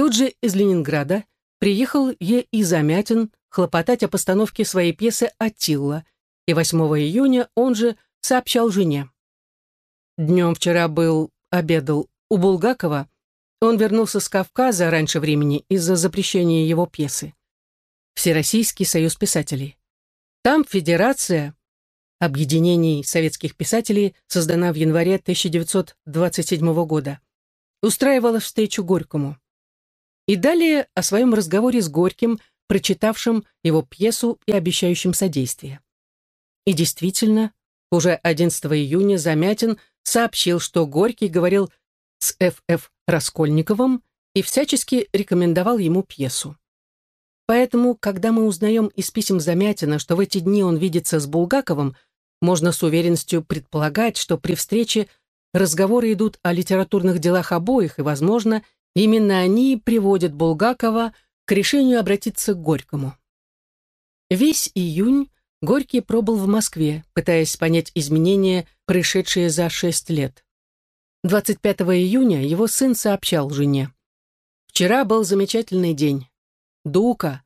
Тут же из Ленинграда приехал Е. И. Замятин хлопотать о постановке своей пьесы «Аттилла», и 8 июня он же сообщал жене. Днем вчера был, обедал у Булгакова, он вернулся с Кавказа раньше времени из-за запрещения его пьесы. Всероссийский союз писателей. Там федерация объединений советских писателей создана в январе 1927 года. Устраивала встречу Горькому. И далее о своем разговоре с Горьким, прочитавшим его пьесу и обещающим содействие. И действительно, уже 11 июня Замятин сообщил, что Горький говорил с Ф.Ф. Раскольниковым и всячески рекомендовал ему пьесу. Поэтому, когда мы узнаем из писем Замятина, что в эти дни он видится с Булгаковым, можно с уверенностью предполагать, что при встрече разговоры идут о литературных делах обоих, и, возможно, именно они приводят Булгакова к решению обратиться к Горькому. Весь июнь Горький пробыл в Москве, пытаясь понять изменения, происшедшие за шесть лет. 25 июня его сын сообщал жене. «Вчера был замечательный день. Дука,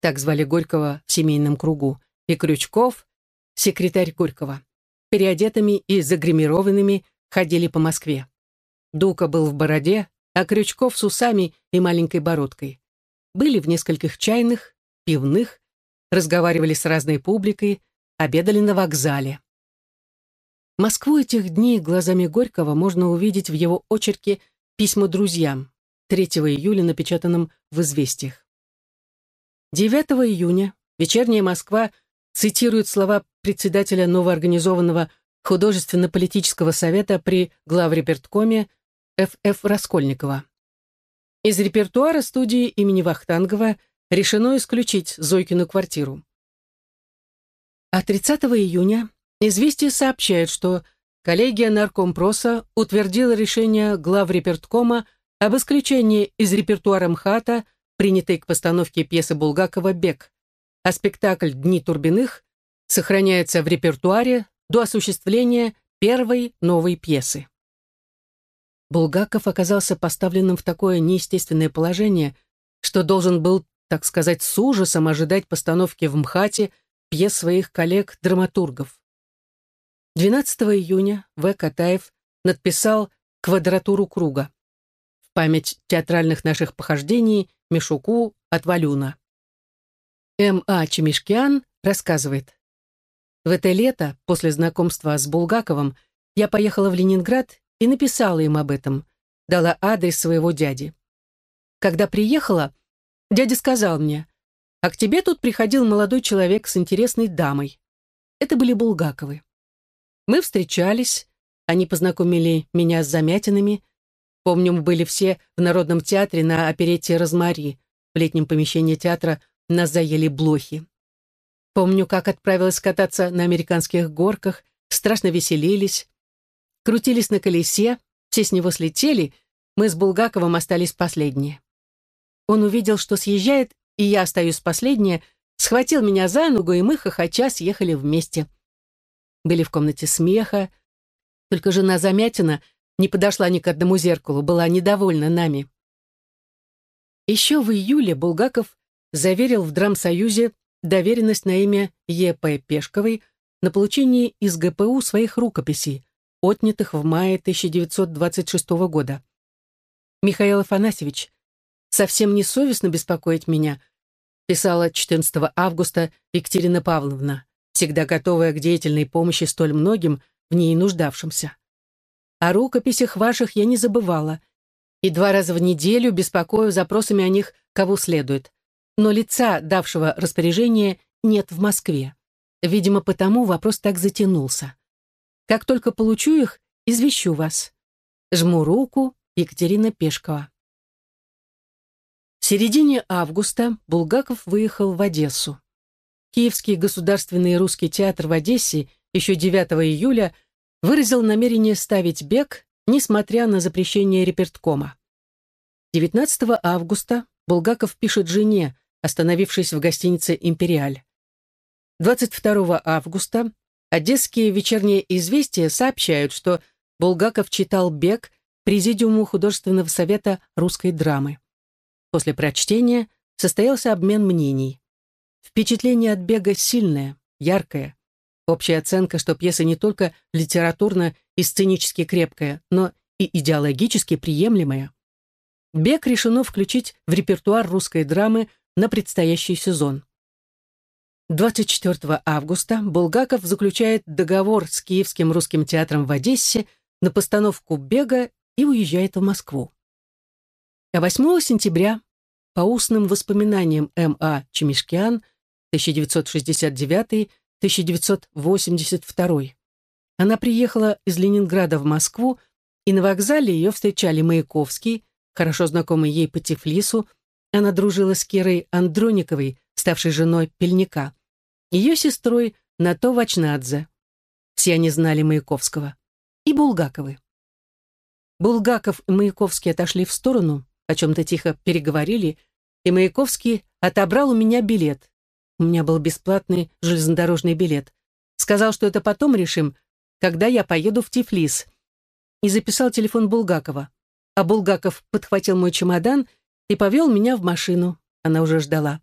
так звали Горького в семейном кругу, и Крючков, секретарь Горького, переодетыми и загримированными ходили по Москве. Дука был в бороде, а Крючков с усами и маленькой бородкой. Были в нескольких чайных, пивных, разговаривали с разной публикой, обедали на вокзале. Москву этих дней глазами Горького можно увидеть в его очерке «Письма друзьям», 3 июля напечатанном в «Известиях». 9 июня «Вечерняя Москва» цитирует слова председателя новоорганизованного художественно-политического совета при главреперткоме Ф.Ф. Раскольникова. Из репертуара студии имени Вахтангова решено исключить Зойкину квартиру. А 30 июня «Известия» сообщает, что коллегия наркомпроса утвердила решение главреперткома об исключении из репертуара МХАТа, принятой к постановке пьесы Булгакова «Бег», а спектакль «Дни Турбиных» сохраняется в репертуаре до осуществления первой новой пьесы. Булгаков оказался поставленным в такое неестественное положение, что должен был так сказать, с ужасом ожидать постановки в МХАТе пьес своих коллег-драматургов. 12 июня В. Катаев надписал «Квадратуру круга» в память театральных наших похождений Мишуку от Валюна. М. А. Чемишкиан рассказывает. В это лето, после знакомства с Булгаковым, я поехала в Ленинград и написала им об этом, дала адрес своего дяди. Когда приехала, Дядя сказал мне, а к тебе тут приходил молодой человек с интересной дамой. Это были Булгаковы. Мы встречались, они познакомили меня с Замятинами. Помню, мы были все в Народном театре на оперете «Розмари». В летнем помещении театра нас заели блохи. Помню, как отправилась кататься на американских горках, страшно веселились. Крутились на колесе, все с него слетели, мы с Булгаковым остались последние. Он увидел, что съезжает, и я остаюсь последняя, схватил меня за ногу, и мы, хохоча, съехали вместе. Были в комнате смеха, только жена Замятина не подошла ни к одному зеркалу, была недовольна нами. Еще в июле Булгаков заверил в Драмсоюзе доверенность на имя Е.П. Пешковой на получение из ГПУ своих рукописей, отнятых в мае 1926 года. Михаил Афанасьевич, совсем не совестно беспокоить меня», писала 14 августа Екатерина Павловна, всегда готовая к деятельной помощи столь многим, в ней нуждавшимся. О рукописях ваших я не забывала, и два раза в неделю беспокою запросами о них кого следует. Но лица, давшего распоряжение, нет в Москве. Видимо, потому вопрос так затянулся. Как только получу их, извещу вас. Жму руку, Екатерина Пешкова. В середине августа Булгаков выехал в Одессу. Киевский государственный русский театр в Одессе еще 9 июля выразил намерение ставить бег, несмотря на запрещение реперткома. 19 августа Булгаков пишет жене, остановившись в гостинице «Империаль». 22 августа одесские вечерние известия сообщают, что Булгаков читал «Бег» Президиуму художественного совета русской драмы. После прочтения состоялся обмен мнений. Впечатление от бега сильное, яркое. Общая оценка, что пьеса не только литературно и сценически крепкая, но и идеологически приемлемая. Бег решено включить в репертуар русской драмы на предстоящий сезон. 24 августа Булгаков заключает договор с Киевским русским театром в Одессе на постановку «Бега» и уезжает в Москву. А 8 сентября по устным воспоминаниям М.А. Чемишкиан 1969-1982 она приехала из Ленинграда в Москву, и на вокзале ее встречали Маяковский, хорошо знакомый ей по Тифлису, она дружила с Кирой Андрониковой, ставшей женой Пельника, ее сестрой Нато Вачнадзе. Все они знали Маяковского. И Булгаковы. Булгаков и Маяковский отошли в сторону, о чем-то тихо переговорили, и Маяковский отобрал у меня билет. У меня был бесплатный железнодорожный билет. Сказал, что это потом решим, когда я поеду в Тифлис. И записал телефон Булгакова. А Булгаков подхватил мой чемодан и повел меня в машину. Она уже ждала.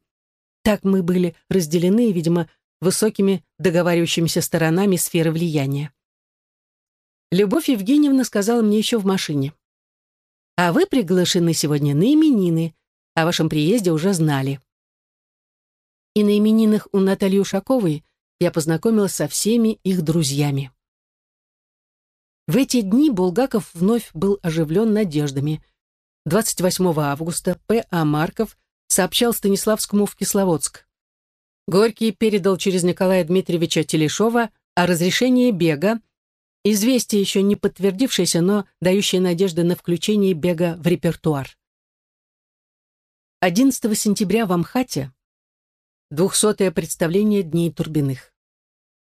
Так мы были разделены, видимо, высокими договаривающимися сторонами сферы влияния. Любовь Евгеньевна сказала мне еще в машине. «А вы приглашены сегодня на именины. О вашем приезде уже знали». И на именинах у Натальи Ушаковой я познакомилась со всеми их друзьями. В эти дни Булгаков вновь был оживлен надеждами. 28 августа П.А. Марков сообщал Станиславскому в Кисловодск. Горький передал через Николая Дмитриевича Телешова о разрешении бега, известие еще не подтвердившееся, но дающее надежды на включение бега в репертуар. 11 сентября в Амхате двухсотое представление Дней Турбиных.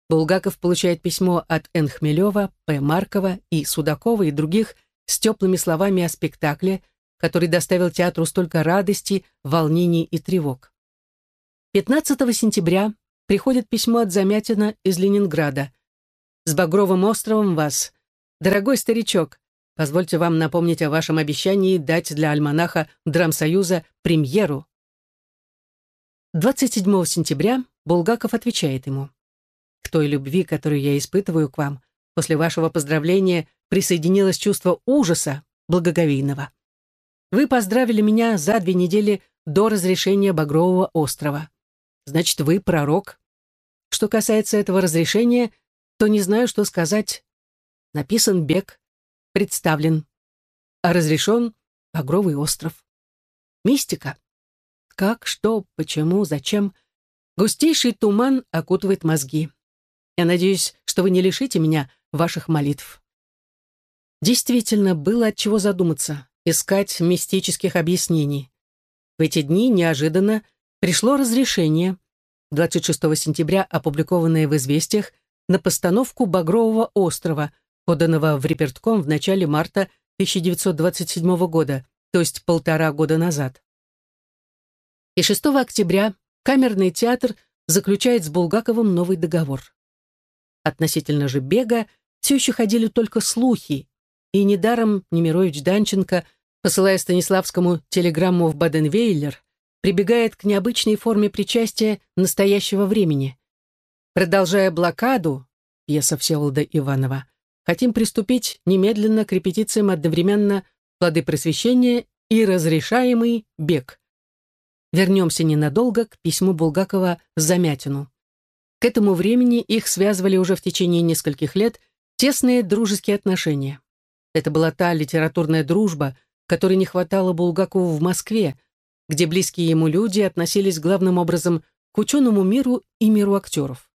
Булгаков получает письмо от Н. Хмелева, П. Маркова и Судакова и других с теплыми словами о спектакле, который доставил театру столько радости, волнений и тревог. 15 сентября приходит письмо от Замятина из Ленинграда. «С Багровым островом вас. Дорогой старичок, позвольте вам напомнить о вашем обещании дать для альманаха Драмсоюза премьеру». 27 сентября Булгаков отвечает ему. «К той любви, которую я испытываю к вам, после вашего поздравления присоединилось чувство ужаса благоговейного. Вы поздравили меня за две недели до разрешения Багрового острова. Значит, вы пророк. Что касается этого разрешения, то не знаю, что сказать. Написан бег, представлен, а разрешен Багровый остров. Мистика. Как, что, почему, зачем? Густейший туман окутывает мозги. Я надеюсь, что вы не лишите меня ваших молитв. Действительно, было от чего задуматься, искать мистических объяснений. В эти дни неожиданно пришло разрешение, 26 сентября опубликованное в «Известиях», на постановку «Багрового острова», поданного в репертком в начале марта 1927 года, то есть полтора года назад. И 6 октября Камерный театр заключает с Булгаковым новый договор. Относительно же бега все еще ходили только слухи, и недаром Немирович Данченко, посылая Станиславскому телеграмму в Баден-Вейлер, прибегает к необычной форме причастия настоящего времени. Продолжая блокаду, пьеса Всеволода Иванова, хотим приступить немедленно к репетициям одновременно «Плоды просвещения» и «Разрешаемый бег». Вернемся ненадолго к письму Булгакова Замятину. К этому времени их связывали уже в течение нескольких лет тесные дружеские отношения. Это была та литературная дружба, которой не хватало Булгакову в Москве, где близкие ему люди относились главным образом к ученому миру и миру актеров.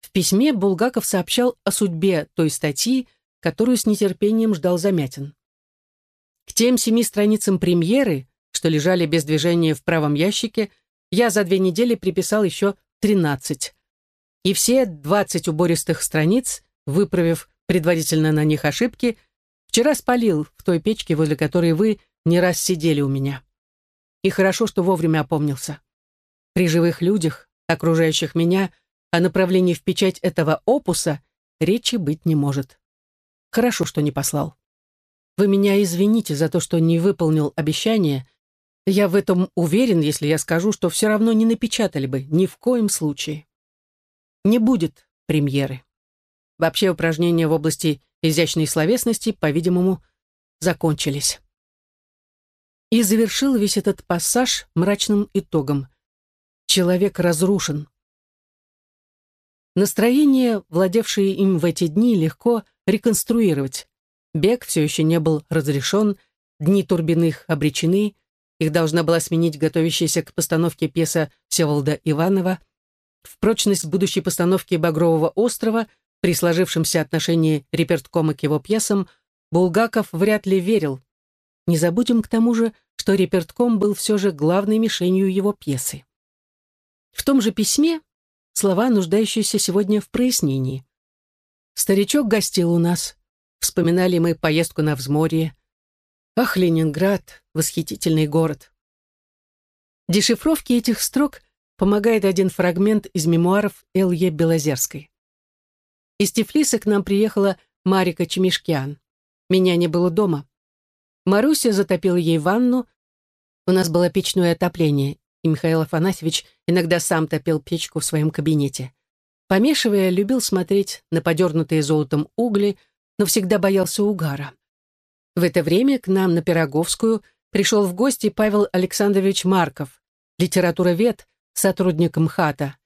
В письме Булгаков сообщал о судьбе той статьи, которую с нетерпением ждал Замятин. К тем семи страницам премьеры, что лежали без движения в правом ящике, я за две недели приписал еще тринадцать. И все двадцать убористых страниц, выправив предварительно на них ошибки, вчера спалил в той печке, возле которой вы не раз сидели у меня. И хорошо, что вовремя опомнился. При живых людях, окружающих меня, о направлении в печать этого опуса речи быть не может. Хорошо, что не послал. Вы меня извините за то, что не выполнил обещание, Я в этом уверен, если я скажу, что все равно не напечатали бы, ни в коем случае. Не будет премьеры. Вообще упражнения в области изящной словесности, по-видимому, закончились. И завершил весь этот пассаж мрачным итогом. Человек разрушен. Настроение, владевшее им в эти дни, легко реконструировать. Бег все еще не был разрешен, дни Турбиных обречены, их должна была сменить готовящаяся к постановке пьеса Всеволода Иванова. В прочность будущей постановки «Багрового острова» при сложившемся отношении реперткома к его пьесам Булгаков вряд ли верил. Не забудем к тому же, что репертком был все же главной мишенью его пьесы. В том же письме слова, нуждающиеся сегодня в прояснении. «Старичок гостил у нас. Вспоминали мы поездку на взморье. Ах, Ленинград, восхитительный город. Дешифровке этих строк помогает один фрагмент из мемуаров Л.Е. Белозерской. Из Тифлиса к нам приехала Марика Чемишкиан. Меня не было дома. Маруся затопила ей ванну. У нас было печное отопление, и Михаил Афанасьевич иногда сам топил печку в своем кабинете. Помешивая, любил смотреть на подернутые золотом угли, но всегда боялся угара. В это время к нам на Пироговскую пришел в гости Павел Александрович Марков, литературовед, сотрудник МХАТа.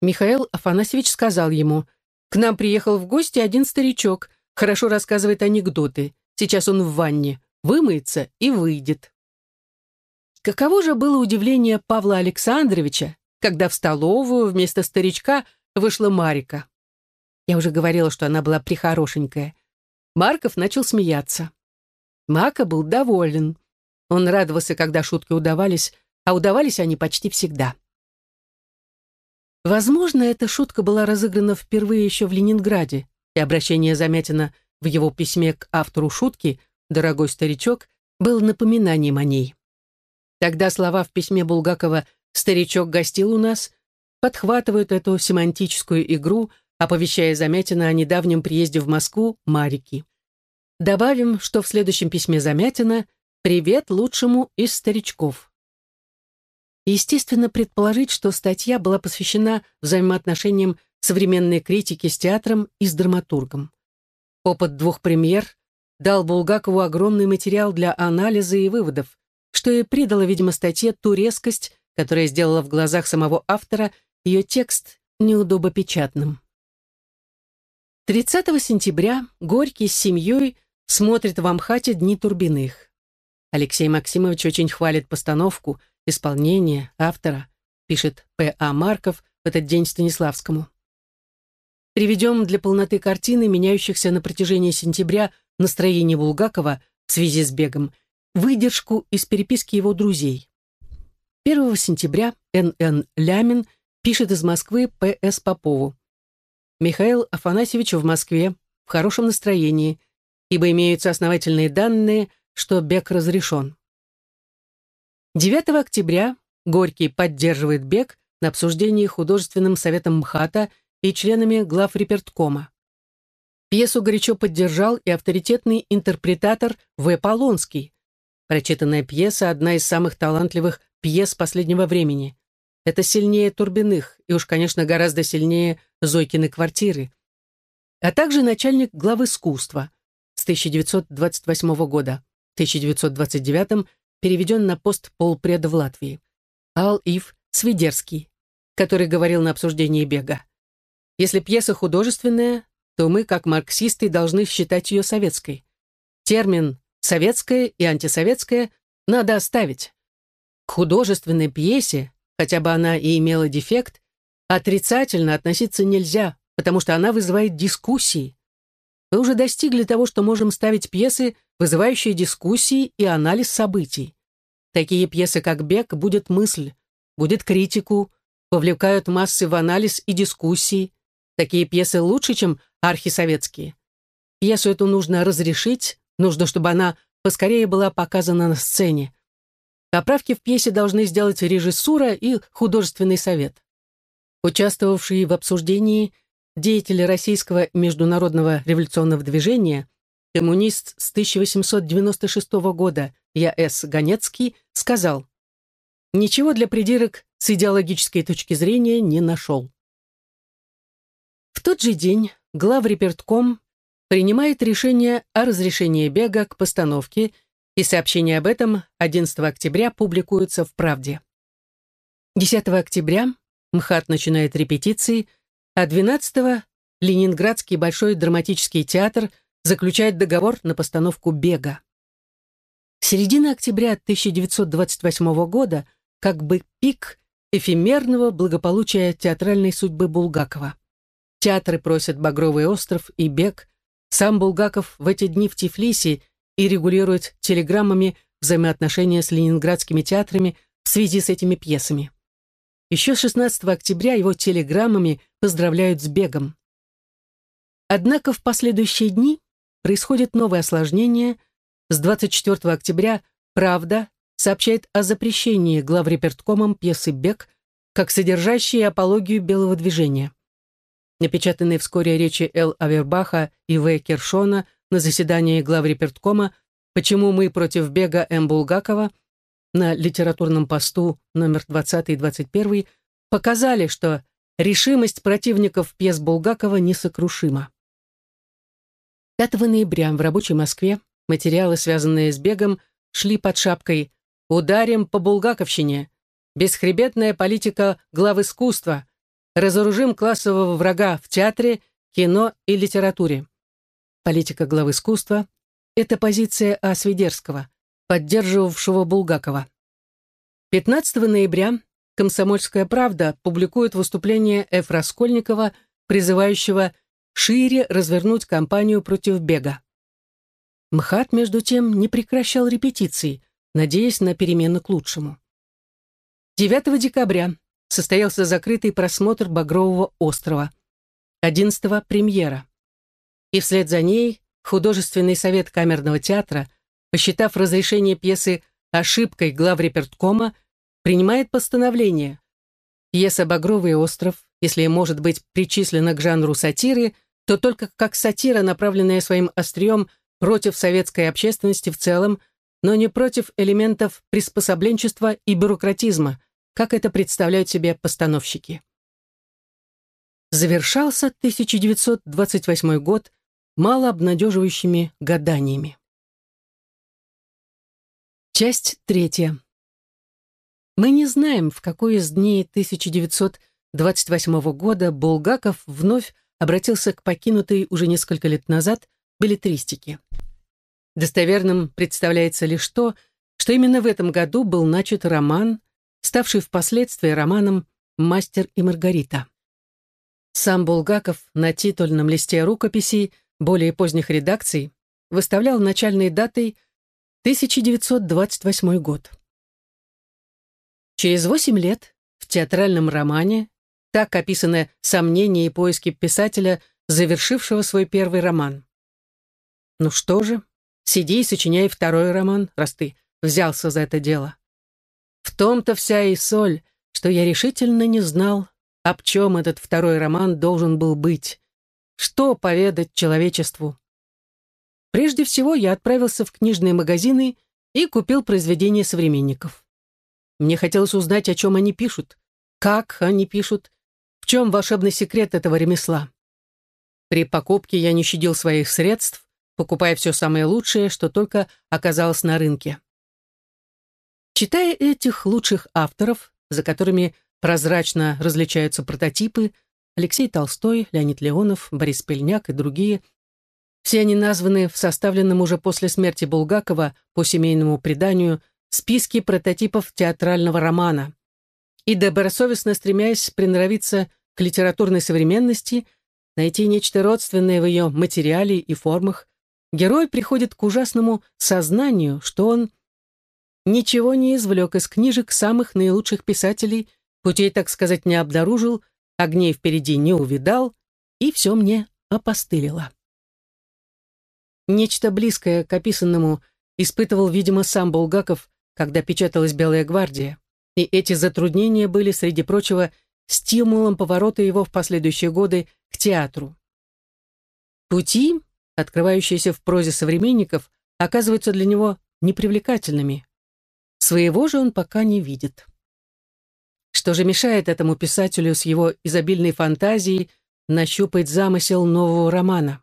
Михаил Афанасьевич сказал ему, «К нам приехал в гости один старичок, хорошо рассказывает анекдоты. Сейчас он в ванне, вымоется и выйдет». Каково же было удивление Павла Александровича, когда в столовую вместо старичка вышла Марика. Я уже говорила, что она была прихорошенькая. Марков начал смеяться. Мака был доволен. Он радовался, когда шутки удавались, а удавались они почти всегда. Возможно, эта шутка была разыграна впервые еще в Ленинграде, и обращение Замятина в его письме к автору шутки «Дорогой старичок» был напоминанием о ней. Тогда слова в письме Булгакова «Старичок гостил у нас» подхватывают эту семантическую игру, оповещая Замятина о недавнем приезде в Москву Марики. Добавим, что в следующем письме Замятина «Привет лучшему из старичков». Естественно, предположить, что статья была посвящена взаимоотношениям современной критики с театром и с драматургом. Опыт двух премьер дал Булгакову огромный материал для анализа и выводов, что и придало, видимо, статье ту резкость, которая сделала в глазах самого автора ее текст неудобопечатным. 30 сентября Горький с семьей смотрит в Амхате «Дни Турбиных». Алексей Максимович очень хвалит постановку, исполнение, автора, пишет П.А. Марков в этот день Станиславскому. Приведем для полноты картины, меняющихся на протяжении сентября настроение Булгакова в связи с бегом, выдержку из переписки его друзей. 1 сентября Н.Н. Лямин пишет из Москвы П.С. Попову. Михаил Афанасьевич в Москве, в хорошем настроении, ибо имеются основательные данные, что бег разрешен. 9 октября Горький поддерживает бег на обсуждении художественным советом МХАТа и членами глав реперткома. Пьесу горячо поддержал и авторитетный интерпретатор В. Полонский. Прочитанная пьеса – одна из самых талантливых пьес последнего времени. Это сильнее Турбиных, и уж, конечно, гораздо сильнее Зойкины квартиры. А также начальник глав искусства, 1928 года. В 1929 переведен на пост полпреда в Латвии. Ал Ив Свидерский, который говорил на обсуждении бега. Если пьеса художественная, то мы, как марксисты, должны считать ее советской. Термин «советская» и «антисоветская» надо оставить. К художественной пьесе, хотя бы она и имела дефект, отрицательно относиться нельзя, потому что она вызывает дискуссии. Мы уже достигли того, что можем ставить пьесы, вызывающие дискуссии и анализ событий. Такие пьесы, как «Бег», будет мысль, будет критику, повлекают массы в анализ и дискуссии. Такие пьесы лучше, чем архисоветские. Пьесу эту нужно разрешить, нужно, чтобы она поскорее была показана на сцене. Поправки в пьесе должны сделать режиссура и художественный совет. Участвовавший в обсуждении – деятель российского международного революционного движения, коммунист с 1896 года Я.С. Ганецкий, сказал, «Ничего для придирок с идеологической точки зрения не нашел». В тот же день главрепертком принимает решение о разрешении бега к постановке, и сообщение об этом 11 октября публикуется в «Правде». 10 октября МХАТ начинает репетиции, а 12 Ленинградский Большой драматический театр заключает договор на постановку «Бега». Середина октября 1928 года как бы пик эфемерного благополучия театральной судьбы Булгакова. Театры просят «Багровый остров» и «Бег». Сам Булгаков в эти дни в Тифлисе и регулирует телеграммами взаимоотношения с ленинградскими театрами в связи с этими пьесами. Еще 16 октября его телеграммами поздравляют с бегом. Однако в последующие дни происходит новое осложнение. С 24 октября «Правда» сообщает о запрещении главреперткомом пьесы «Бег» как содержащей апологию белого движения. Напечатанные вскоре речи Л. Авербаха и В. Кершона на заседании главреперткома «Почему мы против бега М. Булгакова» на литературном посту номер 20 и 21 показали, что решимость противников пьес Булгакова несокрушима. 5 ноября в рабочей Москве материалы, связанные с бегом, шли под шапкой «Ударим по булгаковщине», «Бесхребетная политика глав искусства», «Разоружим классового врага в театре, кино и литературе». Политика глав искусства – это позиция А. Свидерского, поддерживавшего Булгакова. 15 ноября «Комсомольская правда» публикует выступление Ф. Раскольникова, призывающего шире развернуть кампанию против бега. МХАТ, между тем, не прекращал репетиций, надеясь на перемены к лучшему. 9 декабря состоялся закрытый просмотр «Багрового острова», 11 премьера. И вслед за ней художественный совет камерного театра – посчитав разрешение пьесы ошибкой главреперткома, принимает постановление. Пьеса «Багровый остров», если может быть причислена к жанру сатиры, то только как сатира, направленная своим острием против советской общественности в целом, но не против элементов приспособленчества и бюрократизма, как это представляют себе постановщики. Завершался 1928 год малообнадеживающими гаданиями. Часть третья. Мы не знаем, в какой из дней 1928 года Булгаков вновь обратился к покинутой уже несколько лет назад билетристике. Достоверным представляется лишь то, что именно в этом году был начат роман, ставший впоследствии романом «Мастер и Маргарита». Сам Булгаков на титульном листе рукописей более поздних редакций выставлял начальной датой – 1928 год. Через восемь лет в театральном романе так описаны сомнения и поиски писателя, завершившего свой первый роман. Ну что же, сиди и сочиняй второй роман, раз ты взялся за это дело. В том-то вся и соль, что я решительно не знал, об чем этот второй роман должен был быть, что поведать человечеству. Прежде всего я отправился в книжные магазины и купил произведения современников. Мне хотелось узнать, о чем они пишут, как они пишут, в чем волшебный секрет этого ремесла. При покупке я не щадил своих средств, покупая все самое лучшее, что только оказалось на рынке. Читая этих лучших авторов, за которыми прозрачно различаются прототипы, Алексей Толстой, Леонид Леонов, Борис Пельняк и другие – все они названы в составленном уже после смерти Булгакова по семейному преданию списке прототипов театрального романа. И добросовестно стремясь приноровиться к литературной современности, найти нечто родственное в ее материале и формах, герой приходит к ужасному сознанию, что он ничего не извлек из книжек самых наилучших писателей, путей, так сказать, не обнаружил, огней впереди не увидал, и все мне опостылило. Нечто близкое к описанному испытывал, видимо, сам Булгаков, когда печаталась «Белая гвардия», и эти затруднения были, среди прочего, стимулом поворота его в последующие годы к театру. Пути, открывающиеся в прозе современников, оказываются для него непривлекательными. Своего же он пока не видит. Что же мешает этому писателю с его изобильной фантазией нащупать замысел нового романа?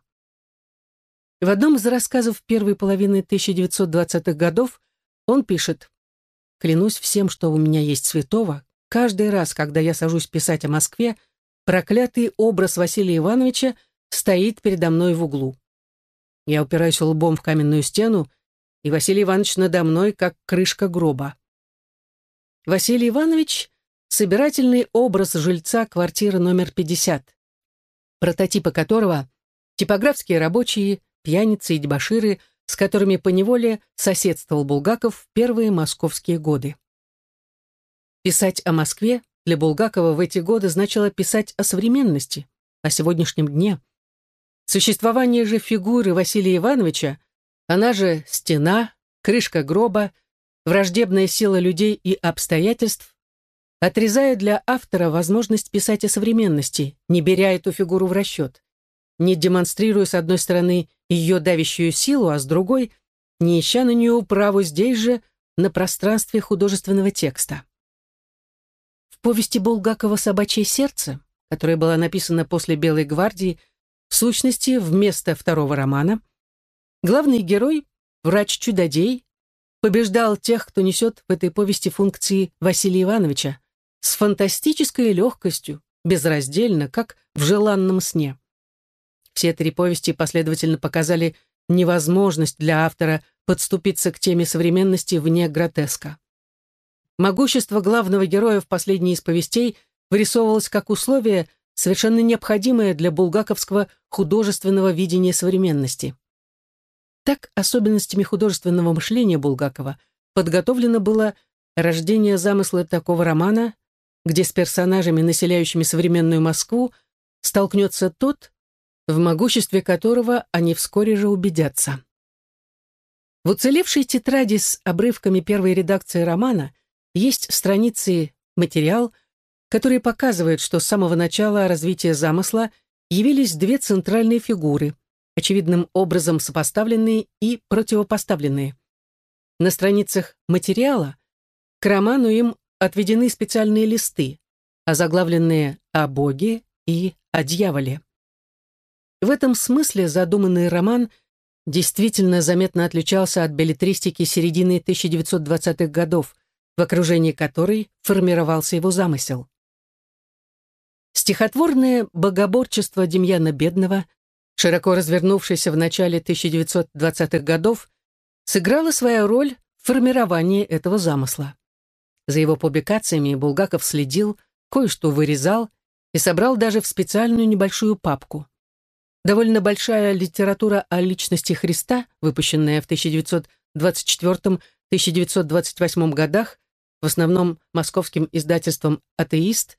В одном из рассказов первой половины 1920-х годов он пишет «Клянусь всем, что у меня есть святого, каждый раз, когда я сажусь писать о Москве, проклятый образ Василия Ивановича стоит передо мной в углу. Я упираюсь лбом в каменную стену, и Василий Иванович надо мной, как крышка гроба. Василий Иванович — собирательный образ жильца квартиры номер 50, прототипы которого — типографские рабочие, пьяницы и дебоширы, с которыми поневоле соседствовал Булгаков в первые московские годы. Писать о Москве для Булгакова в эти годы значило писать о современности, о сегодняшнем дне. Существование же фигуры Василия Ивановича, она же стена, крышка гроба, враждебная сила людей и обстоятельств, отрезает для автора возможность писать о современности, не беря эту фигуру в расчет, не демонстрируя с одной стороны ее давящую силу, а с другой — не ища на нее управу здесь же, на пространстве художественного текста. В повести Булгакова «Собачье сердце», которая была написана после «Белой гвардии», в сущности, вместо второго романа, главный герой, врач-чудодей, побеждал тех, кто несет в этой повести функции Василия Ивановича, с фантастической легкостью, безраздельно, как в желанном сне. Все три повести последовательно показали невозможность для автора подступиться к теме современности вне гротеска. Могущество главного героя в последней из повестей вырисовывалось как условие, совершенно необходимое для булгаковского художественного видения современности. Так особенностями художественного мышления Булгакова подготовлено было рождение замысла такого романа, где с персонажами, населяющими современную Москву, столкнется тот, в могуществе которого они вскоре же убедятся. В уцелевшей тетради с обрывками первой редакции романа есть страницы материал, который показывает, что с самого начала развития замысла явились две центральные фигуры, очевидным образом сопоставленные и противопоставленные. На страницах материала к роману им отведены специальные листы, озаглавленные «О Боге» и «О дьяволе». В этом смысле задуманный роман действительно заметно отличался от билетристики середины 1920-х годов, в окружении которой формировался его замысел. Стихотворное богоборчество Демьяна Бедного, широко развернувшееся в начале 1920-х годов, сыграло свою роль в формировании этого замысла. За его публикациями Булгаков следил, кое-что вырезал и собрал даже в специальную небольшую папку. Довольно большая литература о личности Христа, выпущенная в 1924-1928 годах, в основном московским издательством «Атеист»,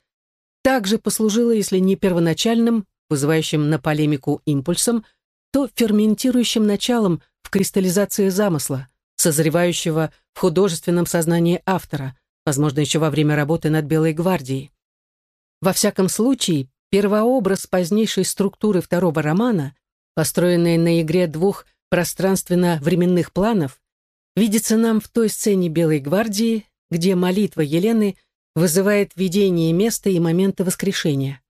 также послужила, если не первоначальным, вызывающим на полемику импульсом, то ферментирующим началом в кристаллизации замысла, созревающего в художественном сознании автора, возможно, еще во время работы над «Белой гвардией». Во всяком случае, первообраз позднейшей структуры второго романа, построенный на игре двух пространственно-временных планов, видится нам в той сцене «Белой гвардии», где молитва Елены вызывает видение места и момента воскрешения.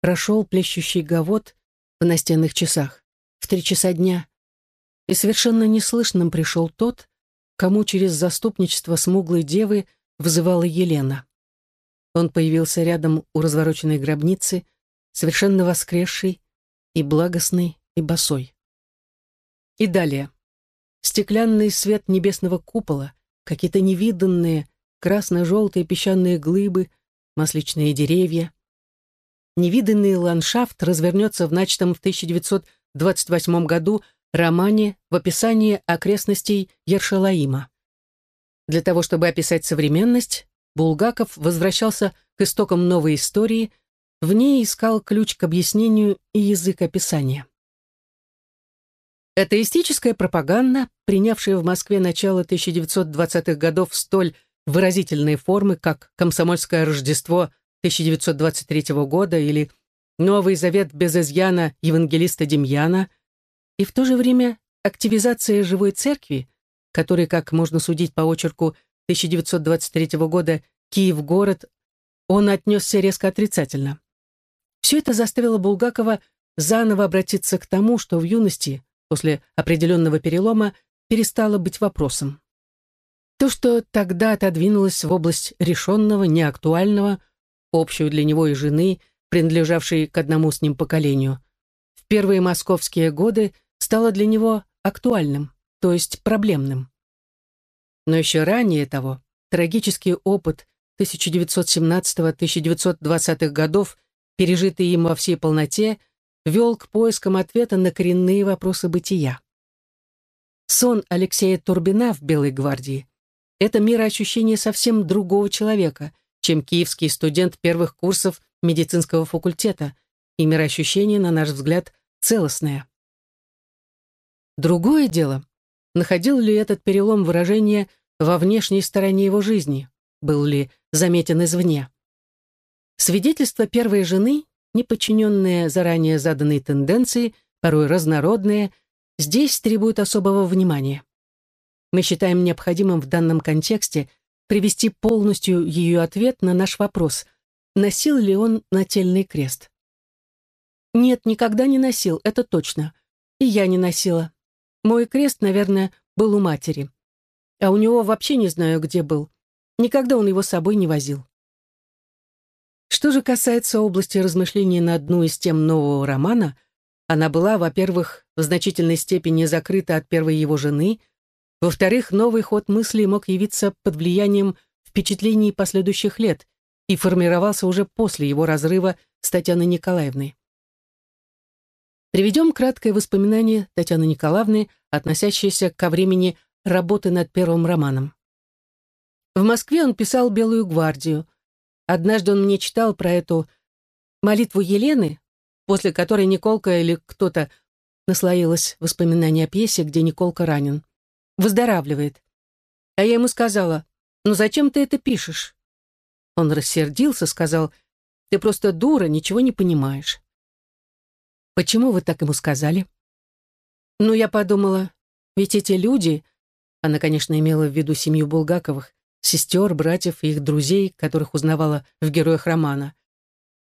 Прошел плещущий гавот в настенных часах, в три часа дня, и совершенно неслышным пришел тот, кому через заступничество смуглой девы вызывала Елена. Он появился рядом у развороченной гробницы, совершенно воскресший и благостный, и босой. И далее. Стеклянный свет небесного купола, какие-то невиданные красно-желтые песчаные глыбы, масличные деревья. Невиданный ландшафт развернется в начатом в 1928 году романе в описании окрестностей Ершалаима. Для того, чтобы описать современность, Булгаков возвращался к истокам новой истории, в ней искал ключ к объяснению и язык описания. Атеистическая пропаганда, принявшая в Москве начало 1920-х годов столь выразительные формы, как «Комсомольское Рождество» 1923 года или «Новый завет без изъяна евангелиста Демьяна», и в то же время активизация живой церкви, который, как можно судить по очерку 1923 года «Киев-город», он отнесся резко отрицательно. Все это заставило Булгакова заново обратиться к тому, что в юности, после определенного перелома, перестало быть вопросом. То, что тогда отодвинулось в область решенного, неактуального, общую для него и жены, принадлежавшей к одному с ним поколению, в первые московские годы стало для него актуальным, то есть проблемным. Но еще ранее того, трагический опыт 1917-1920-х годов, пережитый им во всей полноте, вел к поискам ответа на коренные вопросы бытия. Сон Алексея Турбина в «Белой гвардии» — это мироощущение совсем другого человека, чем киевский студент первых курсов медицинского факультета, и мироощущение, на наш взгляд, целостное. Другое дело, находил ли этот перелом выражение во внешней стороне его жизни, был ли заметен извне. Свидетельства первой жены, не подчиненные заранее заданной тенденции, порой разнородные, здесь требуют особого внимания. Мы считаем необходимым в данном контексте привести полностью ее ответ на наш вопрос, носил ли он нательный крест. Нет, никогда не носил, это точно. И я не носила. Мой крест, наверное, был у матери. А у него вообще не знаю, где был. Никогда он его с собой не возил. Что же касается области размышлений на одну из тем нового романа, она была, во-первых, в значительной степени закрыта от первой его жены, во-вторых, новый ход мысли мог явиться под влиянием впечатлений последующих лет и формировался уже после его разрыва с Татьяной Николаевной. Приведем краткое воспоминание Татьяны Николаевны, относящееся ко времени работы над первым романом. В Москве он писал «Белую гвардию». Однажды он мне читал про эту молитву Елены, после которой Николка или кто-то наслоилось воспоминание о пьесе, где Николка ранен. Выздоравливает. А я ему сказала, «Ну зачем ты это пишешь?» Он рассердился, сказал, «Ты просто дура, ничего не понимаешь». «Почему вы так ему сказали?» «Ну, я подумала, ведь эти люди, она, конечно, имела в виду семью Булгаковых, сестер, братьев и их друзей, которых узнавала в героях романа,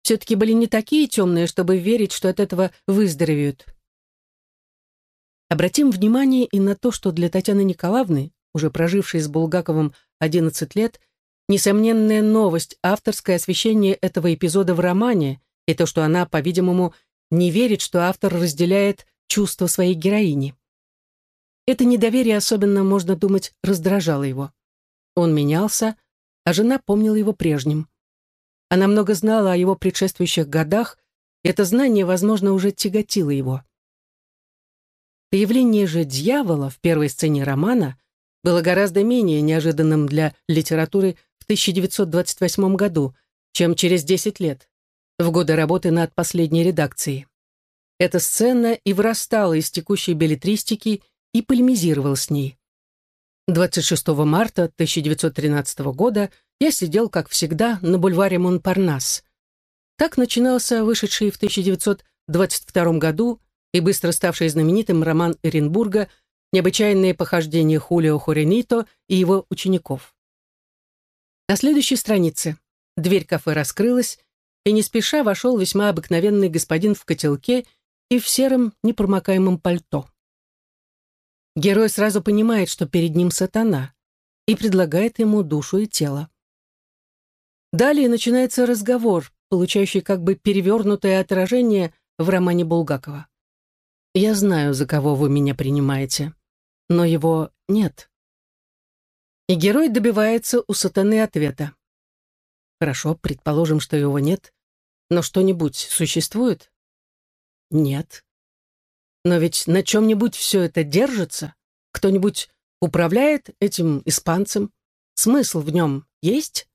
все-таки были не такие темные, чтобы верить, что от этого выздоровеют. Обратим внимание и на то, что для Татьяны Николаевны, уже прожившей с Булгаковым 11 лет, несомненная новость, авторское освещение этого эпизода в романе и то, что она, по-видимому, не верит, что автор разделяет чувства своей героини. Это недоверие особенно, можно думать, раздражало его. Он менялся, а жена помнила его прежним. Она много знала о его предшествующих годах, и это знание, возможно, уже тяготило его. Появление же дьявола в первой сцене романа было гораздо менее неожиданным для литературы в 1928 году, чем через 10 лет, в годы работы над последней редакцией. Эта сцена и вырастала из текущей билетристики и полемизировал с ней. 26 марта 1913 года я сидел, как всегда, на бульваре Монпарнас. Так начинался вышедший в 1922 году и быстро ставший знаменитым роман Эренбурга «Необычайные похождения Хулио Хоренито и его учеников». На следующей странице дверь кафе раскрылась, и не спеша вошел весьма обыкновенный господин в котелке и в сером непромокаемом пальто. Герой сразу понимает, что перед ним сатана, и предлагает ему душу и тело. Далее начинается разговор, получающий как бы перевернутое отражение в романе Булгакова. «Я знаю, за кого вы меня принимаете, но его нет». И герой добивается у сатаны ответа. Хорошо, предположим, что его нет, но что-нибудь существует? Нет. Но ведь на чем-нибудь все это держится? Кто-нибудь управляет этим испанцем? Смысл в нем есть?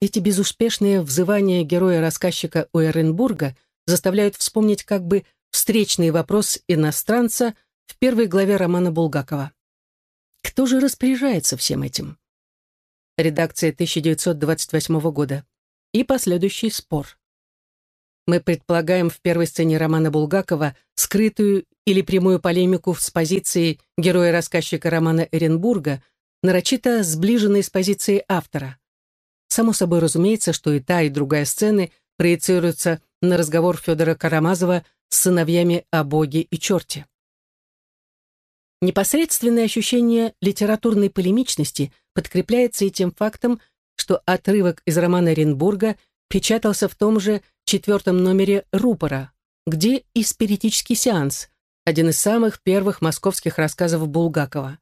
Эти безуспешные взывания героя-рассказчика Уэренбурга заставляют вспомнить как бы встречный вопрос иностранца в первой главе романа Булгакова. Кто же распоряжается всем этим? Редакция 1928 года. И последующий спор. мы предполагаем в первой сцене романа Булгакова скрытую или прямую полемику с позицией героя-рассказчика романа Эренбурга, нарочито сближенной с позицией автора. Само собой разумеется, что и та, и другая сцены проецируются на разговор Федора Карамазова с сыновьями о Боге и черте. Непосредственное ощущение литературной полемичности подкрепляется и тем фактом, что отрывок из романа Оренбурга печатался в том же четвертом номере «Рупора», где и спиритический сеанс, один из самых первых московских рассказов Булгакова.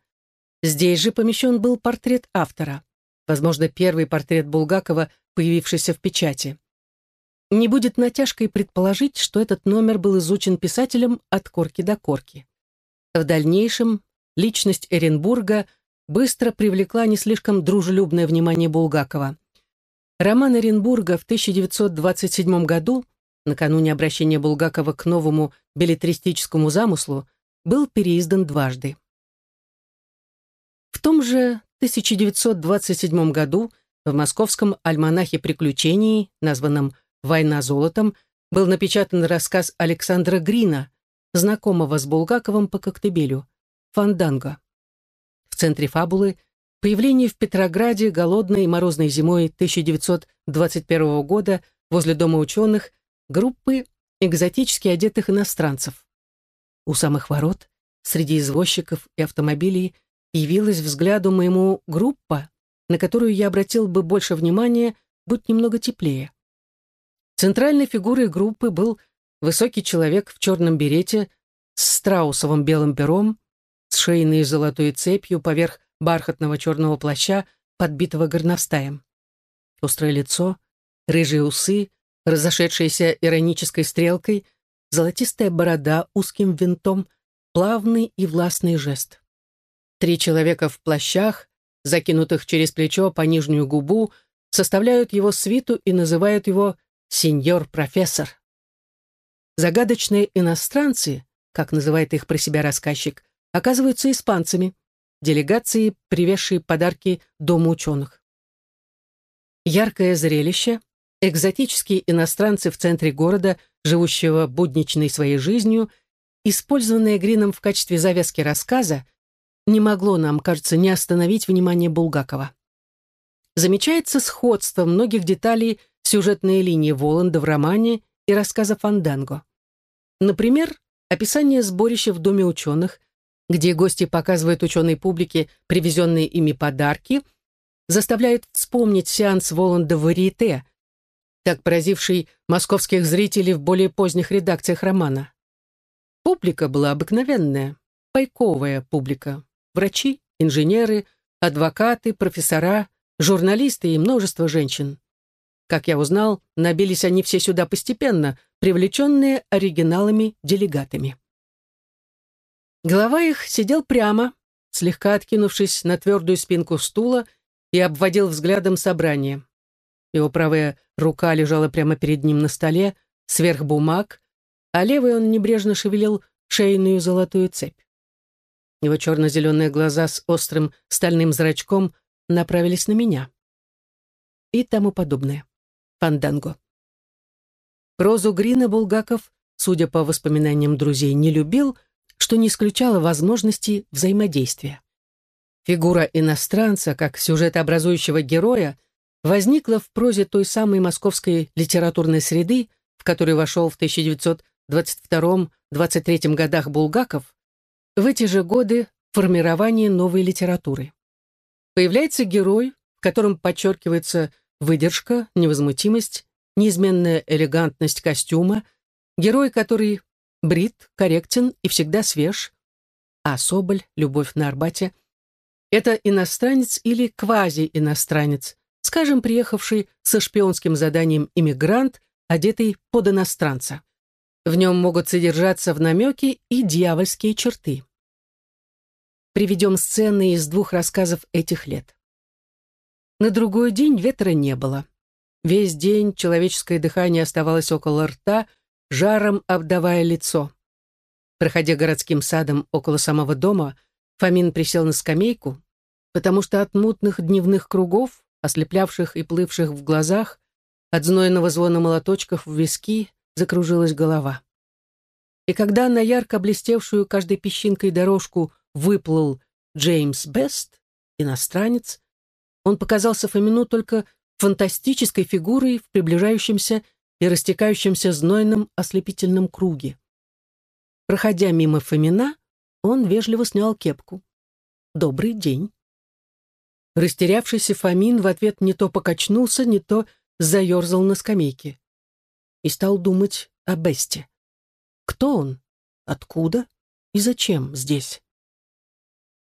Здесь же помещен был портрет автора, возможно, первый портрет Булгакова, появившийся в печати. Не будет натяжкой предположить, что этот номер был изучен писателем от корки до корки. В дальнейшем личность Эренбурга быстро привлекла не слишком дружелюбное внимание Булгакова. Роман Оренбурга в 1927 году, накануне обращения Булгакова к новому билетристическому замыслу, был переиздан дважды. В том же 1927 году в московском альманахе приключений, названном «Война золотом», был напечатан рассказ Александра Грина знакомого с Булгаковым по Коктебелю, «Фанданго». В центре фабулы появление в Петрограде голодной и морозной зимой 1921 года возле Дома ученых группы экзотически одетых иностранцев. У самых ворот, среди извозчиков и автомобилей, явилась взгляду моему группа, на которую я обратил бы больше внимания, будь немного теплее. Центральной фигурой группы был Высокий человек в черном берете с страусовым белым пером, с шейной золотой цепью поверх бархатного черного плаща, подбитого горностаем. Острое лицо, рыжие усы, разошедшиеся иронической стрелкой, золотистая борода узким винтом, плавный и властный жест. Три человека в плащах, закинутых через плечо по нижнюю губу, составляют его свиту и называют его «сеньор-профессор». Загадочные иностранцы, как называет их про себя рассказчик, оказываются испанцами, делегации, привезшие подарки Дому ученых. Яркое зрелище, экзотические иностранцы в центре города, живущего будничной своей жизнью, использованное Грином в качестве завязки рассказа, не могло нам, кажется, не остановить внимание Булгакова. Замечается сходство многих деталей сюжетной линии Воланда в романе и рассказа Фанданго. Например, описание сборища в Доме ученых, где гости показывают ученой публике привезенные ими подарки, заставляет вспомнить сеанс Воланда в Варьете, так поразивший московских зрителей в более поздних редакциях романа. Публика была обыкновенная, пайковая публика. Врачи, инженеры, адвокаты, профессора, журналисты и множество женщин. Как я узнал, набились они все сюда постепенно, привлеченные оригиналами-делегатами. Голова их сидел прямо, слегка откинувшись на твердую спинку стула и обводил взглядом собрание. Его правая рука лежала прямо перед ним на столе, сверх бумаг, а левой он небрежно шевелил шейную золотую цепь. Его черно-зеленые глаза с острым стальным зрачком направились на меня. И тому подобное. Фанданго. Прозу Грина Булгаков, судя по воспоминаниям друзей, не любил, что не исключало возможности взаимодействия. Фигура иностранца, как сюжетообразующего героя, возникла в прозе той самой московской литературной среды, в которой вошел в 1922-23 годах Булгаков, в эти же годы формирование новой литературы. Появляется герой, в котором подчеркивается выдержка, невозмутимость, неизменная элегантность костюма, герой, который брит, корректен и всегда свеж, а Соболь, любовь на Арбате, это иностранец или квази-иностранец, скажем, приехавший со шпионским заданием иммигрант, одетый под иностранца. В нем могут содержаться в намеке и дьявольские черты. Приведем сцены из двух рассказов этих лет. На другой день ветра не было. Весь день человеческое дыхание оставалось около рта, жаром обдавая лицо. Проходя городским садом около самого дома, Фомин присел на скамейку, потому что от мутных дневных кругов, ослеплявших и плывших в глазах, от знойного звона молоточков в виски, закружилась голова. И когда на ярко блестевшую каждой песчинкой дорожку выплыл Джеймс Бест, иностранец, он показался Фомину только фантастической фигурой в приближающемся и растекающемся знойном ослепительном круге. Проходя мимо Фомина, он вежливо снял кепку. «Добрый день». Растерявшийся Фомин в ответ не то покачнулся, не то заерзал на скамейке. И стал думать о Бесте. Кто он? Откуда? И зачем здесь?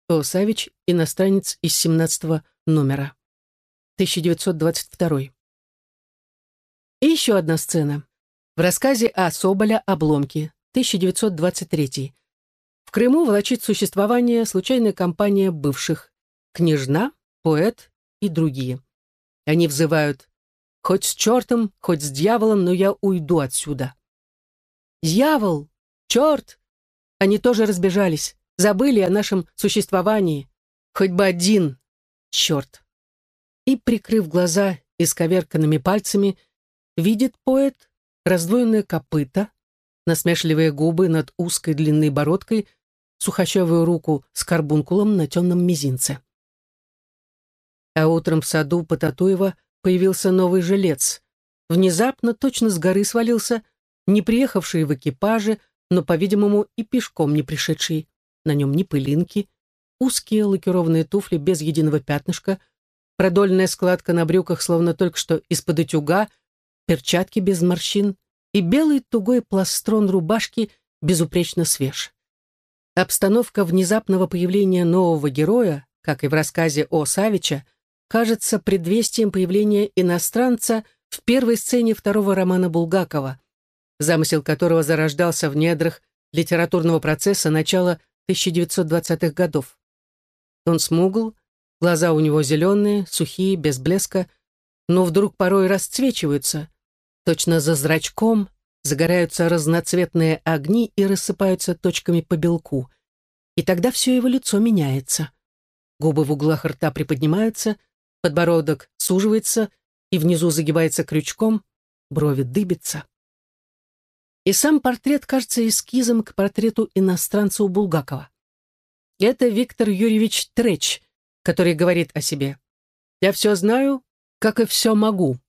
О. Савич, иностранец из 17 номера. 1922. И еще одна сцена. В рассказе о Соболя «Обломки», 1923. В Крыму влачит существование случайная компания бывших. Княжна, поэт и другие. Они взывают «Хоть с чертом, хоть с дьяволом, но я уйду отсюда». «Дьявол! Черт!» Они тоже разбежались, забыли о нашем существовании. Хоть бы один, черт. И, прикрыв глаза исковерканными пальцами, видит поэт раздвоенное копыто, насмешливые губы над узкой длинной бородкой, сухощавую руку с карбункулом на темном мизинце. А утром в саду Потатуева появился новый жилец. Внезапно, точно с горы свалился, не приехавший в экипаже, но, по-видимому, и пешком не пришедший. На нем ни пылинки, узкие лакированные туфли без единого пятнышка, продольная складка на брюках, словно только что из-под утюга, перчатки без морщин и белый тугой пластрон рубашки безупречно свеж. Обстановка внезапного появления нового героя, как и в рассказе о Савича, кажется предвестием появления иностранца в первой сцене второго романа Булгакова, замысел которого зарождался в недрах литературного процесса начала 1920-х годов. Он смугл, глаза у него зеленые, сухие, без блеска, но вдруг порой расцвечиваются. Точно за зрачком загораются разноцветные огни и рассыпаются точками по белку. И тогда все его лицо меняется. Губы в углах рта приподнимаются, подбородок суживается и внизу загибается крючком, брови дыбятся. И сам портрет кажется эскизом к портрету иностранца у Булгакова. Это Виктор Юрьевич Треч, который говорит о себе. «Я все знаю, как и все могу».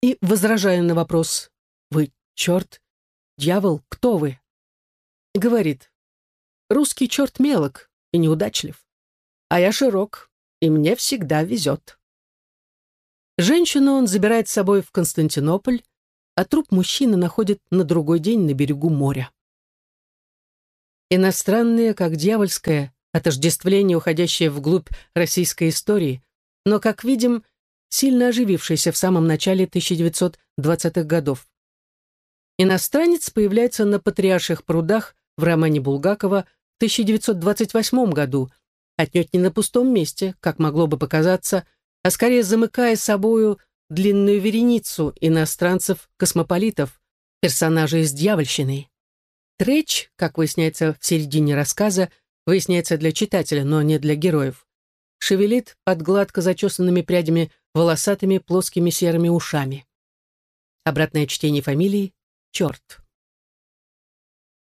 И возражая на вопрос «Вы черт? Дьявол, кто вы?» Говорит «Русский черт мелок и неудачлив, а я широк, и мне всегда везет». Женщину он забирает с собой в Константинополь, а труп мужчины находит на другой день на берегу моря. Иностранные, как дьявольское, отождествление, уходящее вглубь российской истории, но, как видим, сильно оживившееся в самом начале 1920-х годов. Иностранец появляется на Патриарших прудах в романе Булгакова в 1928 году, отнюдь не на пустом месте, как могло бы показаться, а скорее замыкая собою длинную вереницу иностранцев-космополитов, персонажей с дьявольщиной. Трэч, как выясняется в середине рассказа, выясняется для читателя, но не для героев, шевелит под гладко зачесанными прядями волосатыми плоскими серыми ушами. Обратное чтение фамилии — черт.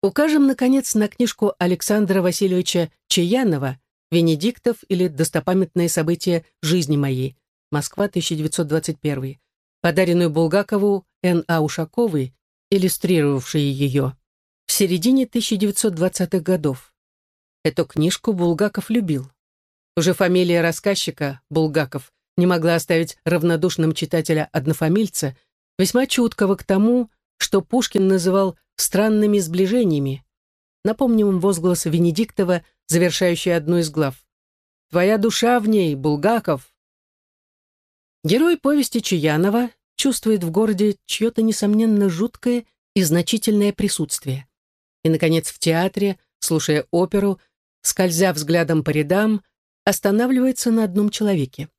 Укажем, наконец, на книжку Александра Васильевича Чаянова «Венедиктов» или «Достопамятные события жизни моей», Москва, 1921, подаренную Булгакову Н.А. Ушаковой, иллюстрировавшей ее, в середине 1920-х годов. Эту книжку Булгаков любил. Уже фамилия рассказчика, Булгаков, не могла оставить равнодушным читателя однофамильца, весьма чуткого к тому, что Пушкин называл странными сближениями. Напомним возглас Венедиктова, завершающий одну из глав. «Твоя душа в ней, Булгаков!» Герой повести Чаянова чувствует в городе чье-то, несомненно, жуткое и значительное присутствие. И, наконец, в театре, слушая оперу, скользя взглядом по рядам, останавливается на одном человеке.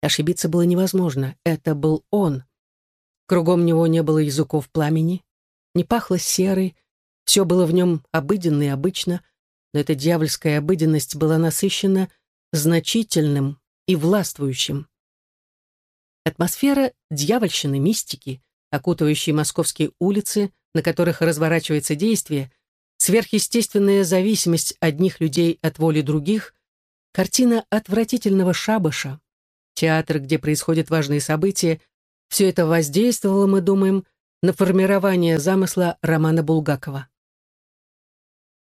Ошибиться было невозможно, это был он. Кругом него не было языков пламени, не пахло серой, все было в нем обыденно и обычно, но эта дьявольская обыденность была насыщена значительным и властвующим. Атмосфера дьявольщины, мистики, окутывающий московские улицы, на которых разворачивается действие, сверхъестественная зависимость одних людей от воли других, картина отвратительного шабаша, театр, где происходят важные события, все это воздействовало, мы думаем, на формирование замысла романа Булгакова.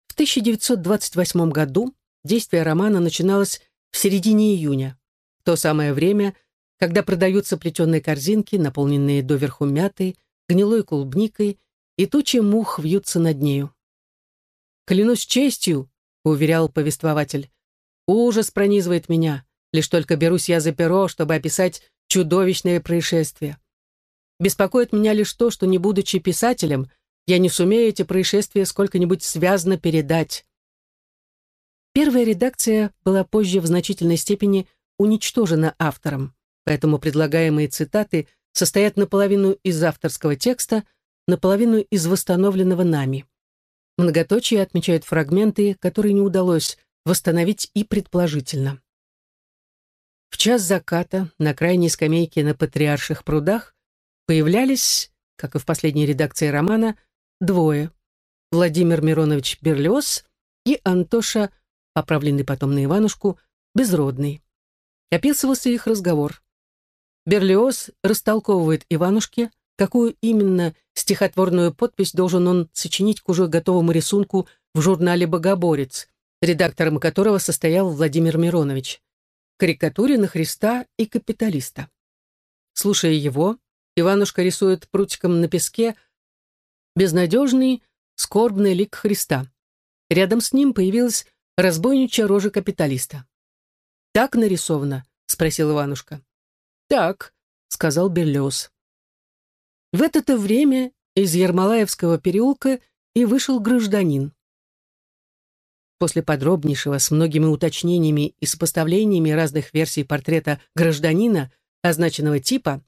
В 1928 году действие романа начиналось в середине июня, в то самое время, когда продаются плетеные корзинки, наполненные доверху мятой, гнилой клубникой, и тучи мух вьются над нею. «Клянусь честью», — уверял повествователь, — «ужас пронизывает меня, лишь только берусь я за перо, чтобы описать чудовищное происшествие. Беспокоит меня лишь то, что, не будучи писателем, я не сумею эти происшествия сколько-нибудь связно передать». Первая редакция была позже в значительной степени уничтожена автором, поэтому предлагаемые цитаты состоят наполовину из авторского текста, наполовину из восстановленного нами. Многоточие отмечают фрагменты, которые не удалось восстановить и предположительно. В час заката на крайней скамейке на Патриарших прудах появлялись, как и в последней редакции романа, двое – Владимир Миронович Берлиоз и Антоша поправленный потом на Иванушку, безродный. Описывался их разговор. Берлиоз растолковывает Иванушке, какую именно стихотворную подпись должен он сочинить к уже готовому рисунку в журнале «Богоборец», редактором которого состоял Владимир Миронович, карикатуре на Христа и капиталиста. Слушая его, Иванушка рисует прутиком на песке безнадежный, скорбный лик Христа. Рядом с ним появилась разбойничья рожа капиталиста. «Так нарисовано?» — спросил Иванушка. «Так», — сказал Берлиоз. В это-то время из Ермолаевского переулка и вышел гражданин. После подробнейшего с многими уточнениями и сопоставлениями разных версий портрета гражданина, означенного типа,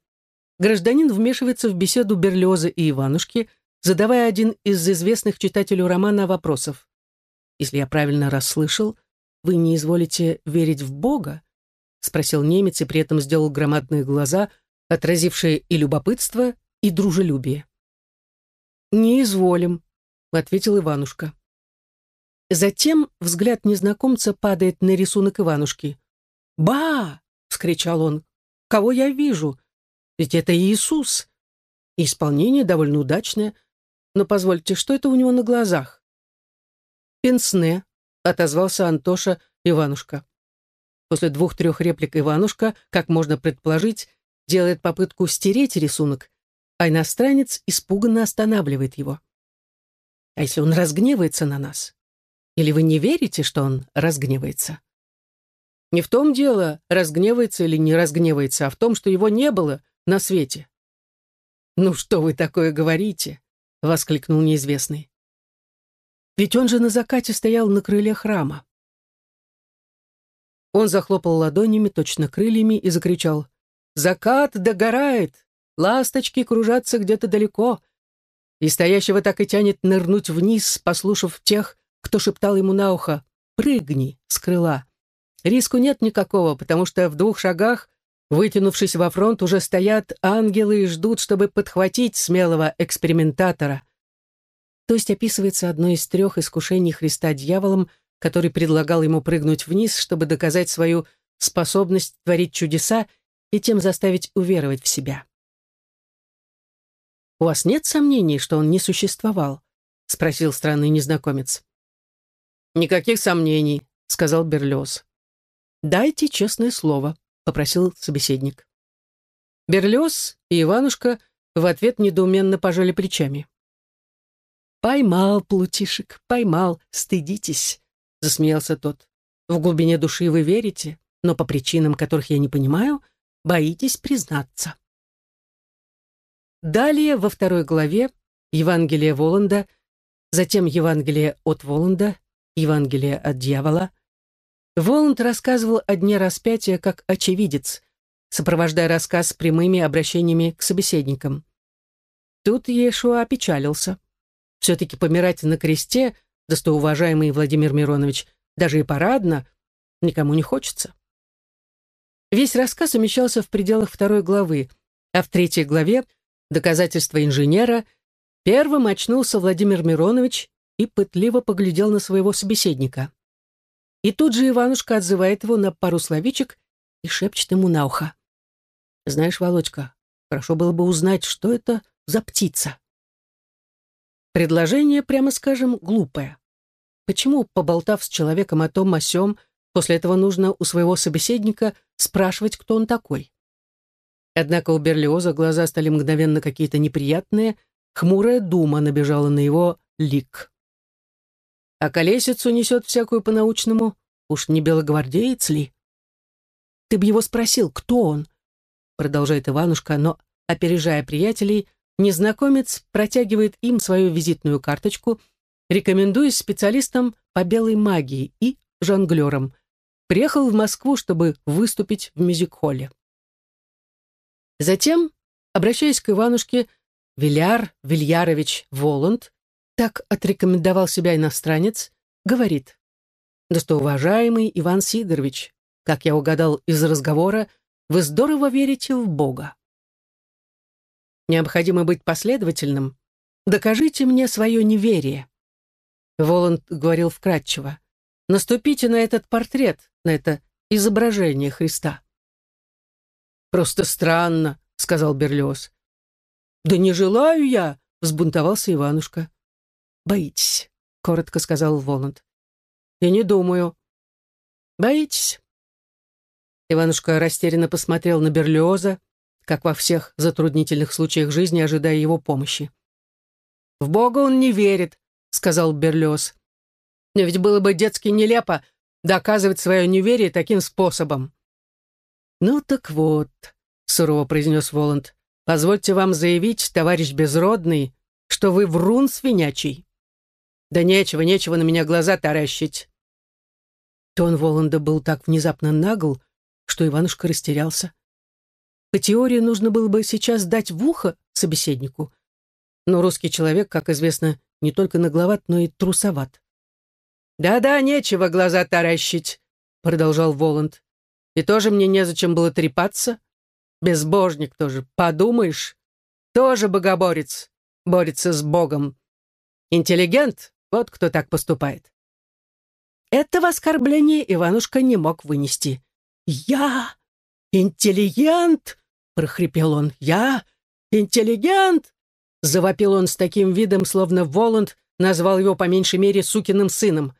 гражданин вмешивается в беседу Берлиоза и Иванушки, задавая один из известных читателю романа вопросов. Если я правильно расслышал, вы не изволите верить в Бога? Спросил немец и при этом сделал громадные глаза, отразившие и любопытство, и дружелюбие. «Не изволим», — ответил Иванушка. Затем взгляд незнакомца падает на рисунок Иванушки. «Ба!» — вскричал он. «Кого я вижу? Ведь это Иисус!» Исполнение довольно удачное. Но позвольте, что это у него на глазах? «Пенсне», — отозвался Антоша Иванушка. После двух-трех реплик Иванушка, как можно предположить, делает попытку стереть рисунок, а иностранец испуганно останавливает его. А если он разгневается на нас? Или вы не верите, что он разгневается? Не в том дело, разгневается или не разгневается, а в том, что его не было на свете. «Ну что вы такое говорите?» — воскликнул неизвестный. Ведь он же на закате стоял на крыле храма. Он захлопал ладонями, точно крыльями, и закричал «Закат догорает! Ласточки кружатся где-то далеко!» И стоящего так и тянет нырнуть вниз, послушав тех, кто шептал ему на ухо «Прыгни!» с крыла. Риску нет никакого, потому что в двух шагах, вытянувшись во фронт, уже стоят ангелы и ждут, чтобы подхватить смелого экспериментатора. То есть описывается одно из трех искушений Христа дьяволом, который предлагал ему прыгнуть вниз, чтобы доказать свою способность творить чудеса и тем заставить уверовать в себя. «У вас нет сомнений, что он не существовал?» — спросил странный незнакомец. «Никаких сомнений», — сказал Берлиоз. «Дайте честное слово», — попросил собеседник. Берлиоз и Иванушка в ответ недоуменно пожали плечами. «Поймал, плутишек, поймал, стыдитесь», — засмеялся тот. «В глубине души вы верите, но по причинам, которых я не понимаю, боитесь признаться». Далее, во второй главе, Евангелие Воланда, затем Евангелие от Воланда, Евангелие от дьявола, Воланд рассказывал о дне распятия как очевидец, сопровождая рассказ прямыми обращениями к собеседникам. Тут Иешуа опечалился. Все-таки помирать на кресте, достоуважаемый Владимир Миронович, даже и парадно, никому не хочется. Весь рассказ умещался в пределах второй главы, а в третьей главе доказательства инженера, первым очнулся Владимир Миронович и пытливо поглядел на своего собеседника. И тут же Иванушка отзывает его на пару словечек и шепчет ему на ухо. «Знаешь, Володька, хорошо было бы узнать, что это за птица». Предложение, прямо скажем, глупое. Почему, поболтав с человеком о том о сём, после этого нужно у своего собеседника спрашивать, кто он такой? Однако у Берлиоза глаза стали мгновенно какие-то неприятные, хмурая дума набежала на его лик. А колесицу несет всякую по-научному, уж не белогвардеец ли? Ты б его спросил, кто он? Продолжает Иванушка, но, опережая приятелей, незнакомец протягивает им свою визитную карточку, рекомендуясь специалистам по белой магии и жонглерам. Приехал в Москву, чтобы выступить в мюзик-холле. Затем, обращаясь к Иванушке, Виляр Вильярович Воланд, так отрекомендовал себя иностранец, говорит, «Достоуважаемый Иван Сидорович, как я угадал из разговора, вы здорово верите в Бога. Необходимо быть последовательным. Докажите мне свое неверие. Воланд говорил вкратчиво. Наступите на этот портрет, на это изображение Христа. «Просто странно», — сказал Берлиоз. «Да не желаю я», — взбунтовался Иванушка. «Боитесь», — коротко сказал Воланд. «Я не думаю». «Боитесь?» Иванушка растерянно посмотрел на Берлиоза, как во всех затруднительных случаях жизни, ожидая его помощи. «В Бога он не верит», — сказал Берлиоз. «Но ведь было бы детски нелепо доказывать свое неверие таким способом». «Ну так вот», — сурово произнес Воланд, «позвольте вам заявить, товарищ Безродный, что вы врун свинячий». «Да нечего, нечего на меня глаза таращить». Тон Воланда был так внезапно нагл, что Иванушка растерялся. По теории нужно было бы сейчас дать в ухо собеседнику, но русский человек, как известно, не только нагловат, но и трусоват. «Да-да, нечего глаза таращить», — продолжал Воланд. «И тоже мне незачем было трепаться. Безбожник тоже, подумаешь. Тоже богоборец, борется с Богом. Интеллигент, вот кто так поступает». Этого оскорбления Иванушка не мог вынести. «Я интеллигент!» — прохрипел он. «Я интеллигент!» — завопил он с таким видом, словно Воланд назвал его по меньшей мере сукиным сыном.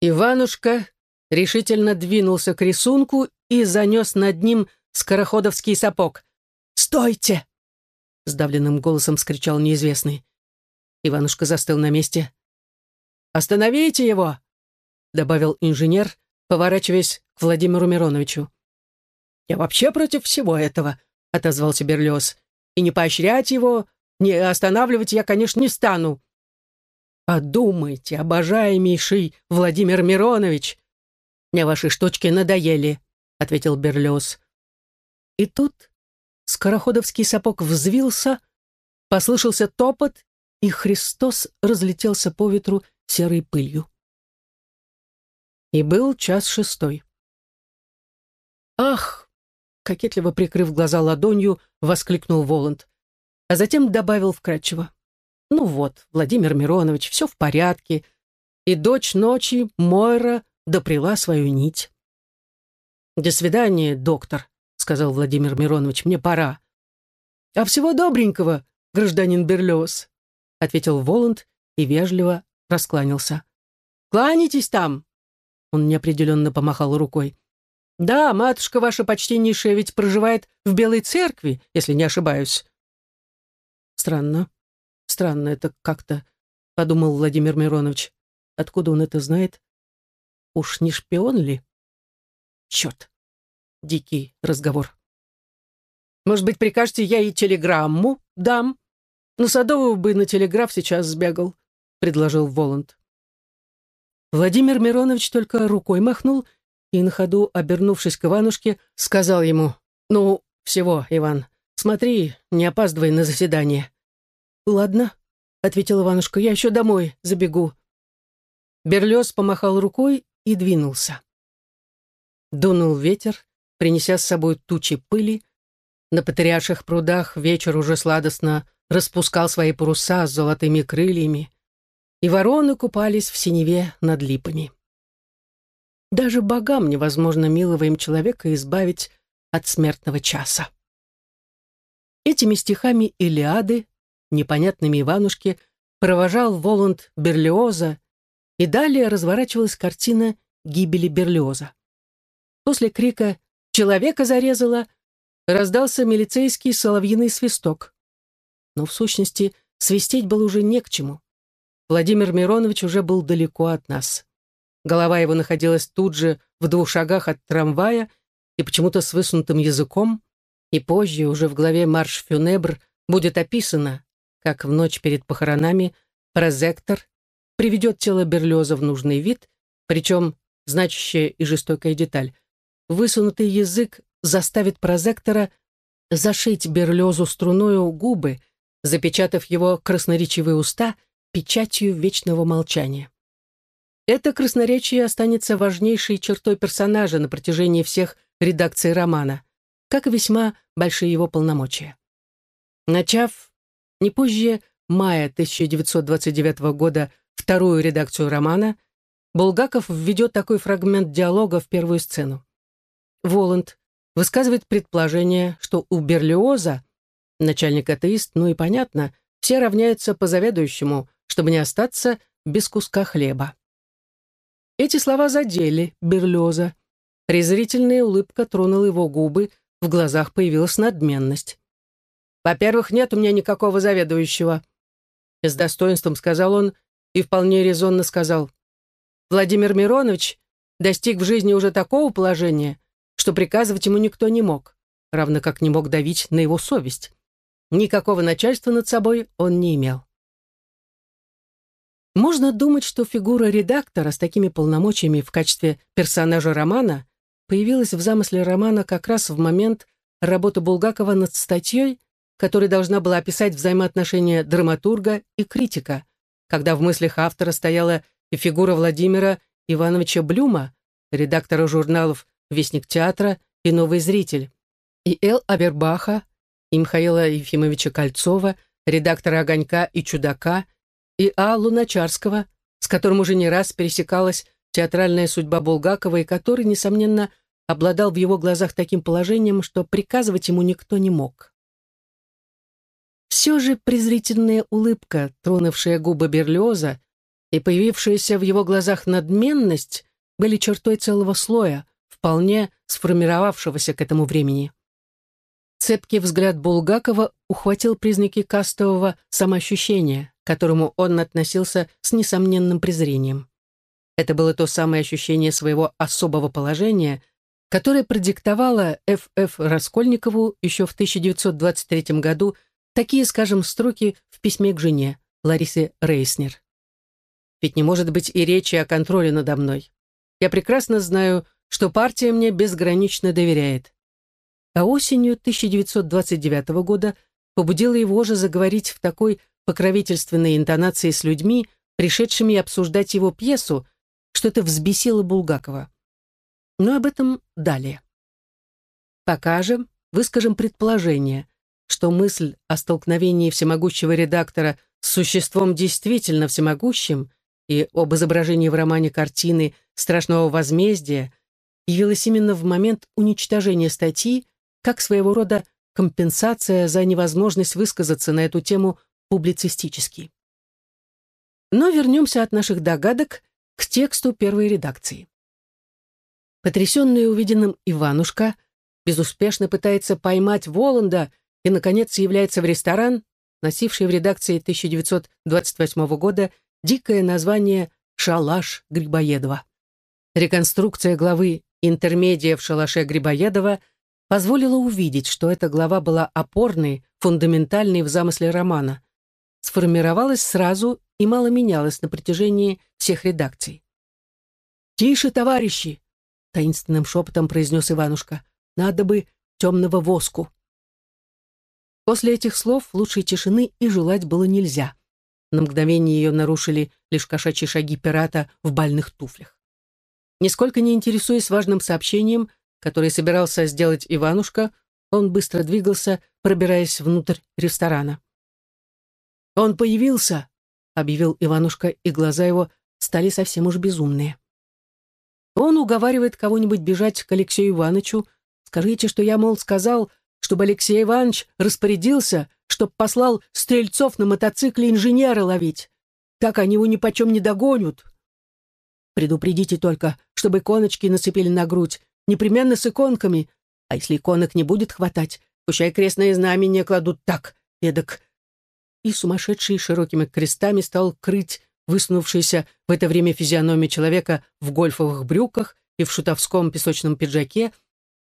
Иванушка решительно двинулся к рисунку и занес над ним скороходовский сапог. «Стойте!» — сдавленным голосом скричал неизвестный. Иванушка застыл на месте. «Остановите его!» — добавил инженер, поворачиваясь к Владимиру Мироновичу. «Я вообще против всего этого», — отозвался Берлиоз. «И не поощрять его, не останавливать я, конечно, не стану». «Подумайте, обожаемейший Владимир Миронович!» «Мне ваши штучки надоели», — ответил Берлиоз. И тут скороходовский сапог взвился, послышался топот, и Христос разлетелся по ветру серой пылью. И был час шестой. «Ах!» — кокетливо прикрыв глаза ладонью, воскликнул Воланд, а затем добавил вкратчиво. «Ну вот, Владимир Миронович, все в порядке, и дочь ночи, Мойра, доприла свою нить». «До свидания, доктор», — сказал Владимир Миронович, — «мне пора». «А всего добренького, гражданин Берлиоз», — ответил Воланд и вежливо раскланялся. «Кланяйтесь там!» Он неопределенно помахал рукой. «Да, матушка ваша почтеннейшая ведь проживает в Белой Церкви, если не ошибаюсь». «Странно, странно это как-то», — подумал Владимир Миронович. «Откуда он это знает? Уж не шпион ли?» «Черт! Дикий разговор». «Может быть, прикажете, я и телеграмму дам? На Садового бы на телеграф сейчас сбегал», — предложил Воланд. Владимир Миронович только рукой махнул и на ходу, обернувшись к Иванушке, сказал ему, «Ну, всего, Иван, смотри, не опаздывай на заседание». «Ладно», — ответил Иванушка, — «я еще домой забегу». Берлёс помахал рукой и двинулся. Дунул ветер, принеся с собой тучи пыли, На патриарших прудах вечер уже сладостно распускал свои паруса с золотыми крыльями, и вороны купались в синеве над липами. Даже богам невозможно милого им человека избавить от смертного часа. Этими стихами Илиады, непонятными Иванушке, провожал Воланд Берлиоза, и далее разворачивалась картина гибели Берлиоза. После крика «Человека зарезала!» раздался милицейский соловьиный свисток. Но в сущности свистеть было уже не к чему. Владимир Миронович уже был далеко от нас. Голова его находилась тут же в двух шагах от трамвая и почему-то с высунутым языком, и позже, уже в главе «Марш Фюнебр», будет описано, как в ночь перед похоронами прозектор приведет тело Берлиоза в нужный вид, причем, значащая и жестокая деталь, высунутый язык заставит прозектора зашить Берлиозу струною губы, запечатав его красноречивые уста печатью вечного молчания. Это красноречие останется важнейшей чертой персонажа на протяжении всех редакций романа, как и весьма большие его полномочия. Начав не позже мая 1929 года вторую редакцию романа, Булгаков введет такой фрагмент диалога в первую сцену. Воланд высказывает предположение, что у Берлиоза, начальник атеист, ну и понятно, все равняются по заведующему, чтобы не остаться без куска хлеба. Эти слова задели Берлиоза. Презрительная улыбка тронула его губы, в глазах появилась надменность. «Во-первых, нет у меня никакого заведующего», — с достоинством сказал он и вполне резонно сказал. «Владимир Миронович достиг в жизни уже такого положения, что приказывать ему никто не мог, равно как не мог давить на его совесть. Никакого начальства над собой он не имел. Можно думать, что фигура редактора с такими полномочиями в качестве персонажа романа появилась в замысле романа как раз в момент работы Булгакова над статьей, которая должна была описать взаимоотношения драматурга и критика, когда в мыслях автора стояла и фигура Владимира Ивановича Блюма, редактора журналов «Вестник театра» и «Новый зритель», и Эл Абербаха, и Михаила Ефимовича Кольцова, редактора «Огонька» и «Чудака», и А. Луначарского, с которым уже не раз пересекалась театральная судьба Булгакова и который, несомненно, обладал в его глазах таким положением, что приказывать ему никто не мог. Все же презрительная улыбка, тронувшая губы Берлиоза, и появившаяся в его глазах надменность были чертой целого слоя, вполне сформировавшегося к этому времени. Цепкий взгляд Булгакова ухватил признаки кастового самоощущения, к которому он относился с несомненным презрением. Это было то самое ощущение своего особого положения, которое продиктовало Ф.Ф. Раскольникову еще в 1923 году такие, скажем, строки в письме к жене Ларисе Рейснер. «Ведь не может быть и речи о контроле надо мной. Я прекрасно знаю, что партия мне безгранично доверяет а осенью 1929 года побудила его же заговорить в такой покровительственной интонации с людьми, пришедшими обсуждать его пьесу, что это взбесило Булгакова. Но об этом далее. Пока же выскажем предположение, что мысль о столкновении всемогущего редактора с существом действительно всемогущим и об изображении в романе картины страшного возмездия явилась именно в момент уничтожения статьи, как своего рода компенсация за невозможность высказаться на эту тему публицистически. Но вернемся от наших догадок к тексту первой редакции. Потрясенный увиденным Иванушка безуспешно пытается поймать Воланда и, наконец, является в ресторан, носивший в редакции 1928 года дикое название «Шалаш Грибоедова». Реконструкция главы «Интермедия в шалаше Грибоедова» позволила увидеть, что эта глава была опорной, фундаментальной в замысле романа. Сформировалась сразу и мало менялась на протяжении всех редакций. «Тише, товарищи!» — таинственным шепотом произнес Иванушка. «Надо бы темного воску». После этих слов лучшей тишины и желать было нельзя. На мгновение ее нарушили лишь кошачьи шаги пирата в бальных туфлях. Нисколько не интересуясь важным сообщением, который собирался сделать Иванушка, Он быстро двигался, пробираясь внутрь ресторана. «Он появился!» — объявил Иванушка, и глаза его стали совсем уж безумные. Он уговаривает кого-нибудь бежать к Алексею Ивановичу. Скажите, что я, мол, сказал, чтобы Алексей Иванович распорядился, чтоб послал стрельцов на мотоцикле инженера ловить. Так они его ни почем не догонят. Предупредите только, чтобы иконочки нацепили на грудь, непременно с иконками, а если иконок не будет хватать, пущай крестное знамение кладут так, эдак. И сумасшедший широкими крестами стал крыть высунувшийся в это время физиономия человека в гольфовых брюках и в шутовском песочном пиджаке,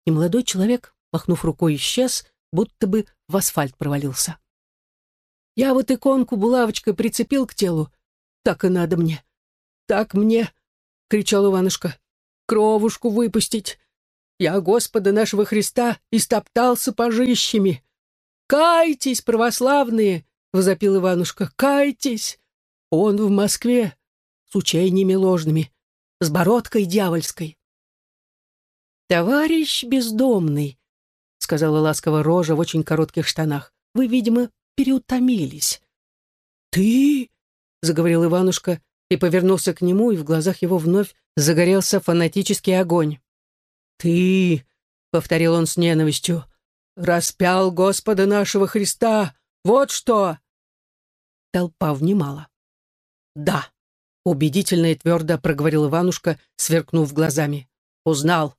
и молодой человек, махнув рукой, исчез, будто бы в асфальт провалился. Я вот иконку булавочкой прицепил к телу. Так и надо мне. Так мне, — кричал Иванушка, — кровушку выпустить. Я Господа нашего Христа истоптал сапожищами. «Кайтесь, православные!» — возопил Иванушка. «Кайтесь! Он в Москве с учениями ложными, с бородкой дьявольской». «Товарищ бездомный», — сказала ласково Рожа в очень коротких штанах, — «вы, видимо, переутомились». «Ты?» — заговорил Иванушка и повернулся к нему, и в глазах его вновь загорелся фанатический огонь. «Ты!» — повторил он с ненавистью. «Распял Господа нашего Христа! Вот что!» Толпа внимала. «Да», — убедительно и твердо проговорил Иванушка, сверкнув глазами. «Узнал.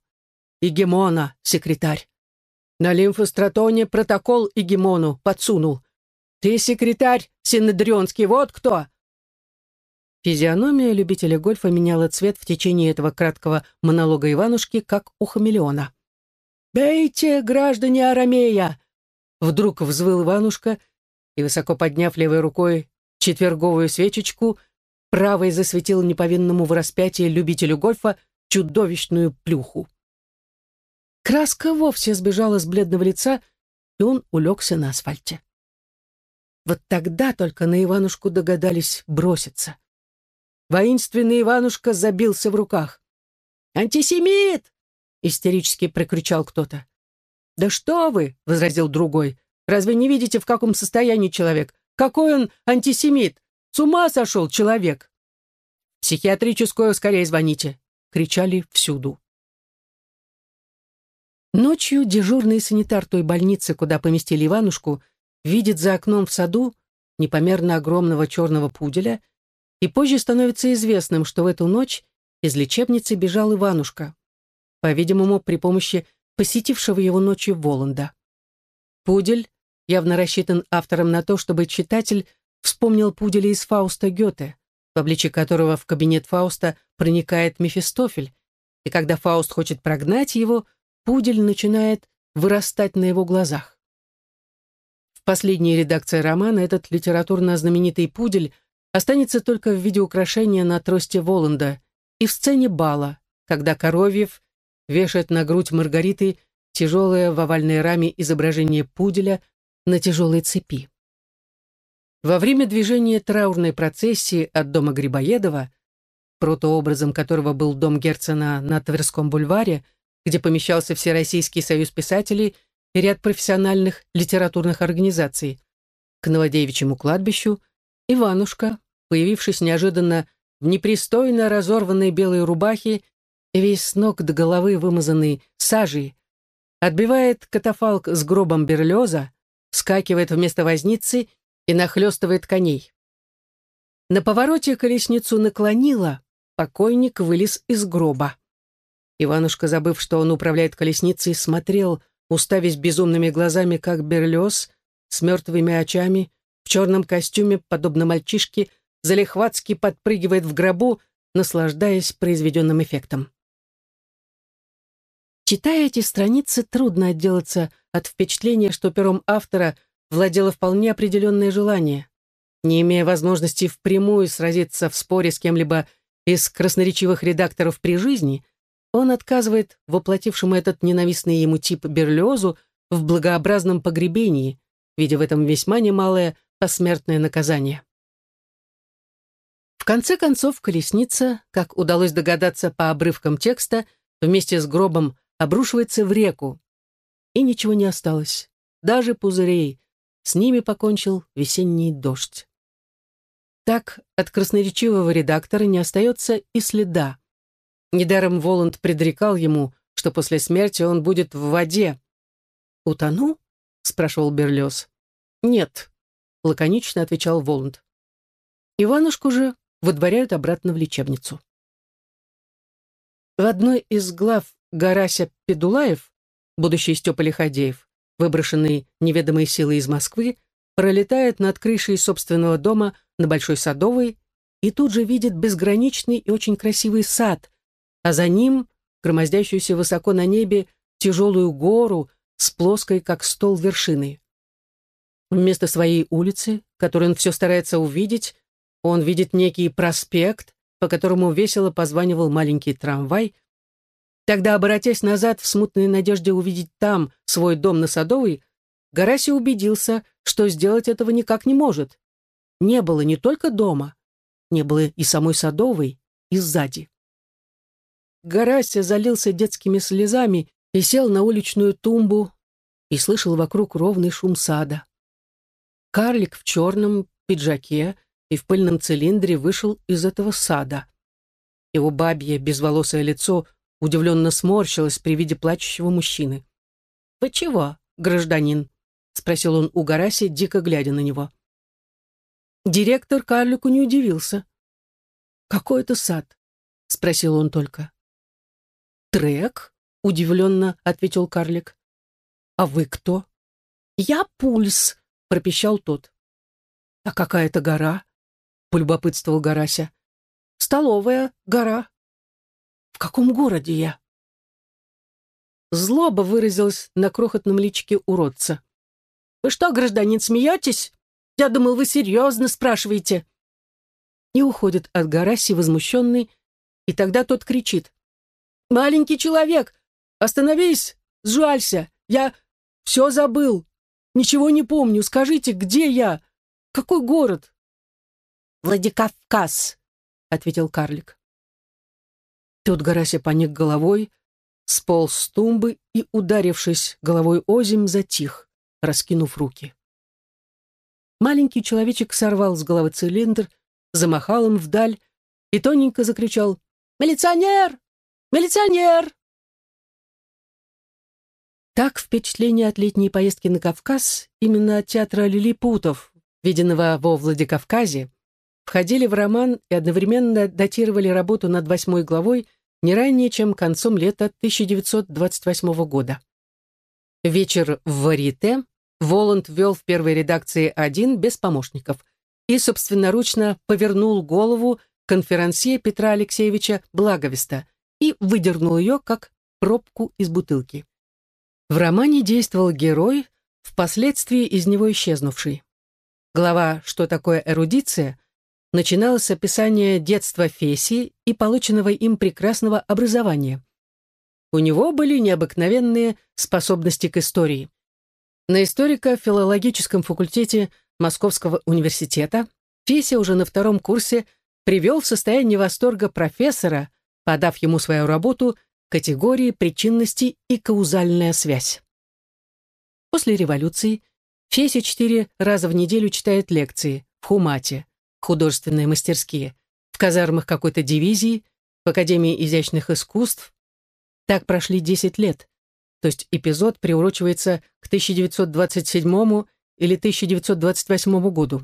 Игемона, секретарь. На лимфостратоне протокол Игемону подсунул. Ты секретарь Синедрионский, вот кто!» Физиономия любителя гольфа меняла цвет в течение этого краткого монолога Иванушки, как у хамелеона. «Бейте, граждане Арамея!» Вдруг взвыл Иванушка и, высоко подняв левой рукой четверговую свечечку, правой засветил неповинному в распятии любителю гольфа чудовищную плюху. Краска вовсе сбежала с бледного лица, и он улегся на асфальте. Вот тогда только на Иванушку догадались броситься. Воинственный Иванушка забился в руках. «Антисемит!» — истерически прокричал кто-то. «Да что вы!» — возразил другой. «Разве не видите, в каком состоянии человек? Какой он антисемит? С ума сошел человек!» «Психиатрическую скорее звоните!» — кричали всюду. Ночью дежурный санитар той больницы, куда поместили Иванушку, видит за окном в саду непомерно огромного черного пуделя и позже становится известным, что в эту ночь из лечебницы бежал Иванушка, по-видимому, при помощи посетившего его ночью Воланда. Пудель явно рассчитан автором на то, чтобы читатель вспомнил пуделя из Фауста Гёте, в обличье которого в кабинет Фауста проникает Мефистофель, и когда Фауст хочет прогнать его, пудель начинает вырастать на его глазах. В последней редакции романа этот литературно знаменитый пудель останется только в виде украшения на тросте Воланда и в сцене бала, когда Коровьев вешает на грудь Маргариты тяжелое в овальной раме изображение пуделя на тяжелой цепи. Во время движения траурной процессии от дома Грибоедова, протообразом которого был дом Герцена на Тверском бульваре, где помещался Всероссийский союз писателей и ряд профессиональных литературных организаций, к Новодевичьему кладбищу Иванушка, появившись неожиданно в непристойно разорванной белой рубахе весь с ног до головы вымазанный сажей, отбивает катафалк с гробом Берлеза, вскакивает вместо возницы и нахлестывает коней. На повороте колесницу наклонила, покойник вылез из гроба. Иванушка, забыв, что он управляет колесницей, смотрел, уставясь безумными глазами, как Берлез, с мертвыми очами, в черном костюме, подобно мальчишке, залихватски подпрыгивает в гробу, наслаждаясь произведенным эффектом. Читая эти страницы, трудно отделаться от впечатления, что пером автора владело вполне определенное желание. Не имея возможности впрямую сразиться в споре с кем-либо из красноречивых редакторов при жизни, он отказывает воплотившему этот ненавистный ему тип Берлиозу в благообразном погребении, видя в этом весьма немалое посмертное наказание. В конце концов, колесница, как удалось догадаться по обрывкам текста, вместе с гробом обрушивается в реку. и ничего не осталось, даже пузырей. С ними покончил весенний дождь. Так от красноречивого редактора не остается и следа. Недаром Воланд предрекал ему, что после смерти он будет в воде. «Утону?» — спрашивал Берлёс. «Нет», — лаконично отвечал Воланд. Иванушку же выдворяют обратно в лечебницу. В одной из глав Гарася Педулаев, будущий Степа Лиходеев, выброшенный неведомой силой из Москвы, пролетает над крышей собственного дома на Большой Садовой и тут же видит безграничный и очень красивый сад, а за ним громоздящуюся высоко на небе тяжелую гору с плоской, как стол, вершиной. Вместо своей улицы, которую он все старается увидеть, он видит некий проспект, по которому весело позванивал маленький трамвай. Тогда, обратясь назад в смутной надежде увидеть там свой дом на Садовой, Гараси убедился, что сделать этого никак не может. Не было не только дома, не было и самой Садовой, и сзади. Гарася залился детскими слезами и сел на уличную тумбу и слышал вокруг ровный шум сада. Карлик в черном пиджаке и в пыльном цилиндре вышел из этого сада. Его бабье безволосое лицо удивленно сморщилось при виде плачущего мужчины. «Вы чего, гражданин?» — спросил он у Гараси, дико глядя на него. Директор карлику не удивился. «Какой это сад?» — спросил он только. «Трек?» — удивленно ответил карлик. «А вы кто?» «Я Пульс», — пропищал тот. «А какая это гора?» — полюбопытствовал Гарася. «Столовая гора». «В каком городе я?» Злоба выразилась на крохотном личике уродца. «Вы что, гражданин, смеетесь? Я думал, вы серьезно спрашиваете». И уходит от Гараси возмущенный, и тогда тот кричит. «Маленький человек, остановись, сжалься, я все забыл, ничего не помню, скажите, где я, какой город?» «Владикавказ», — ответил карлик. Тут Гарася поник головой, сполз с тумбы и, ударившись головой озимь, затих, раскинув руки. Маленький человечек сорвал с головы цилиндр, замахал им вдаль и тоненько закричал «Милиционер! Милиционер!» Так впечатление от летней поездки на Кавказ, именно от театра лилипутов, виденного во Владикавказе, входили в роман и одновременно датировали работу над восьмой главой не ранее, чем концом лета 1928 года. Вечер в Варите Воланд ввел в первой редакции один без помощников и собственноручно повернул голову конферансье Петра Алексеевича Благовеста и выдернул ее, как пробку из бутылки. В романе действовал герой, впоследствии из него исчезнувший. Глава «Что такое эрудиция» начиналось с описания детства Феси и полученного им прекрасного образования. У него были необыкновенные способности к истории. На историко-филологическом факультете Московского университета Феся уже на втором курсе привел в состояние восторга профессора, подав ему свою работу категории причинности и каузальная связь. После революции Феся четыре раза в неделю читает лекции в Хумате, художественные мастерские, в казармах какой-то дивизии, в Академии изящных искусств. Так прошли 10 лет, то есть эпизод приурочивается к 1927 или 1928 году.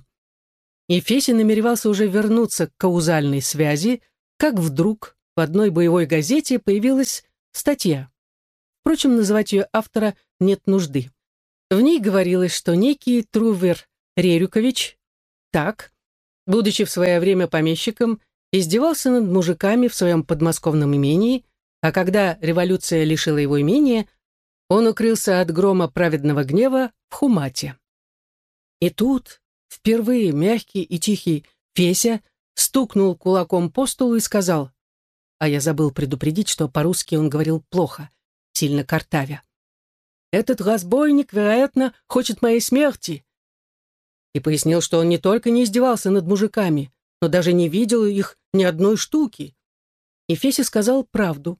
И Феси намеревался уже вернуться к каузальной связи, как вдруг в одной боевой газете появилась статья. Впрочем, называть ее автора нет нужды. В ней говорилось, что некий Трувер Рерюкович так, будучи в свое время помещиком, издевался над мужиками в своем подмосковном имении, а когда революция лишила его имения, он укрылся от грома праведного гнева в Хумате. И тут, впервые мягкий и тихий Феся стукнул кулаком по столу и сказал, а я забыл предупредить, что по-русски он говорил плохо, сильно картавя. «Этот разбойник, вероятно, хочет моей смерти и пояснил, что он не только не издевался над мужиками, но даже не видел их ни одной штуки. И Феся сказал правду.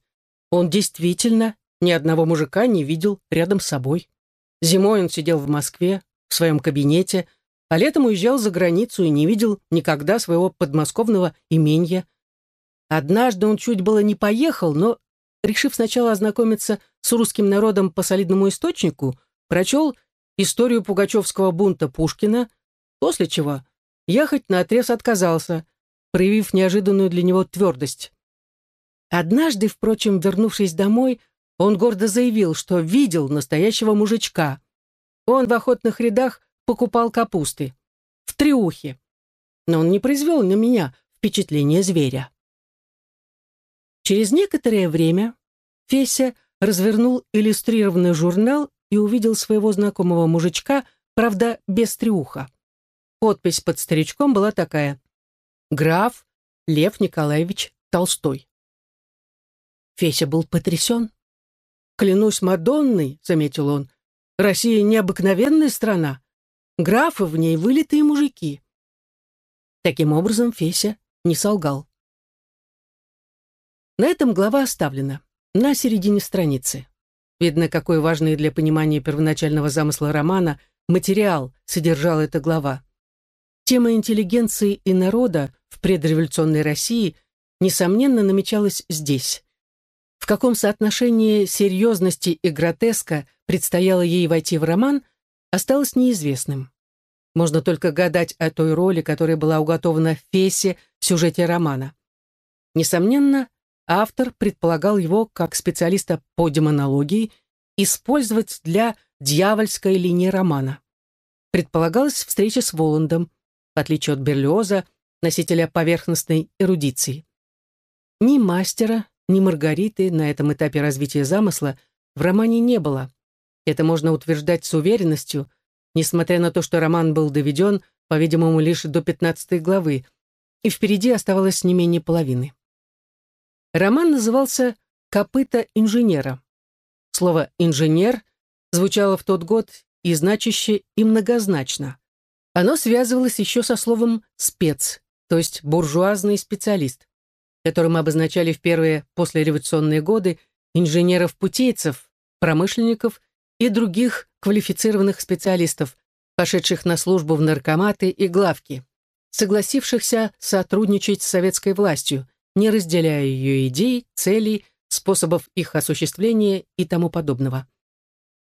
Он действительно ни одного мужика не видел рядом с собой. Зимой он сидел в Москве, в своем кабинете, а летом уезжал за границу и не видел никогда своего подмосковного именья. Однажды он чуть было не поехал, но, решив сначала ознакомиться с русским народом по солидному источнику, прочел историю пугачевского бунта Пушкина, после чего ехать на отрез отказался, проявив неожиданную для него твердость. Однажды, впрочем, вернувшись домой, он гордо заявил, что видел настоящего мужичка. Он в охотных рядах покупал капусты. В триухе. Но он не произвел на меня впечатление зверя. Через некоторое время Феся развернул иллюстрированный журнал и увидел своего знакомого мужичка, правда, без триуха. Подпись под старичком была такая «Граф Лев Николаевич Толстой». Феся был потрясен. «Клянусь Мадонной», — заметил он, — «Россия необыкновенная страна. Графы в ней вылитые мужики». Таким образом, Феся не солгал. На этом глава оставлена, на середине страницы. Видно, какой важный для понимания первоначального замысла романа материал содержала эта глава. Тема интеллигенции и народа в предреволюционной России, несомненно, намечалась здесь. В каком соотношении серьезности и гротеска предстояло ей войти в роман, осталось неизвестным. Можно только гадать о той роли, которая была уготована Фессе в сюжете романа. Несомненно, автор предполагал его, как специалиста по демонологии, использовать для дьявольской линии романа. Предполагалась встреча с Воландом, в отличие от Берлиоза, носителя поверхностной эрудиции. Ни мастера, ни Маргариты на этом этапе развития замысла в романе не было. Это можно утверждать с уверенностью, несмотря на то, что роман был доведен, по-видимому, лишь до 15 главы, и впереди оставалось не менее половины. Роман назывался «Копыта инженера». Слово «инженер» звучало в тот год и значище, и многозначно. Оно связывалось еще со словом «спец», то есть буржуазный специалист которым обозначали в первые послереволюционные годы инженеров-путейцев, промышленников и других квалифицированных специалистов, пошедших на службу в наркоматы и главки, согласившихся сотрудничать с советской властью, не разделяя ее идей, целей, способов их осуществления и тому подобного.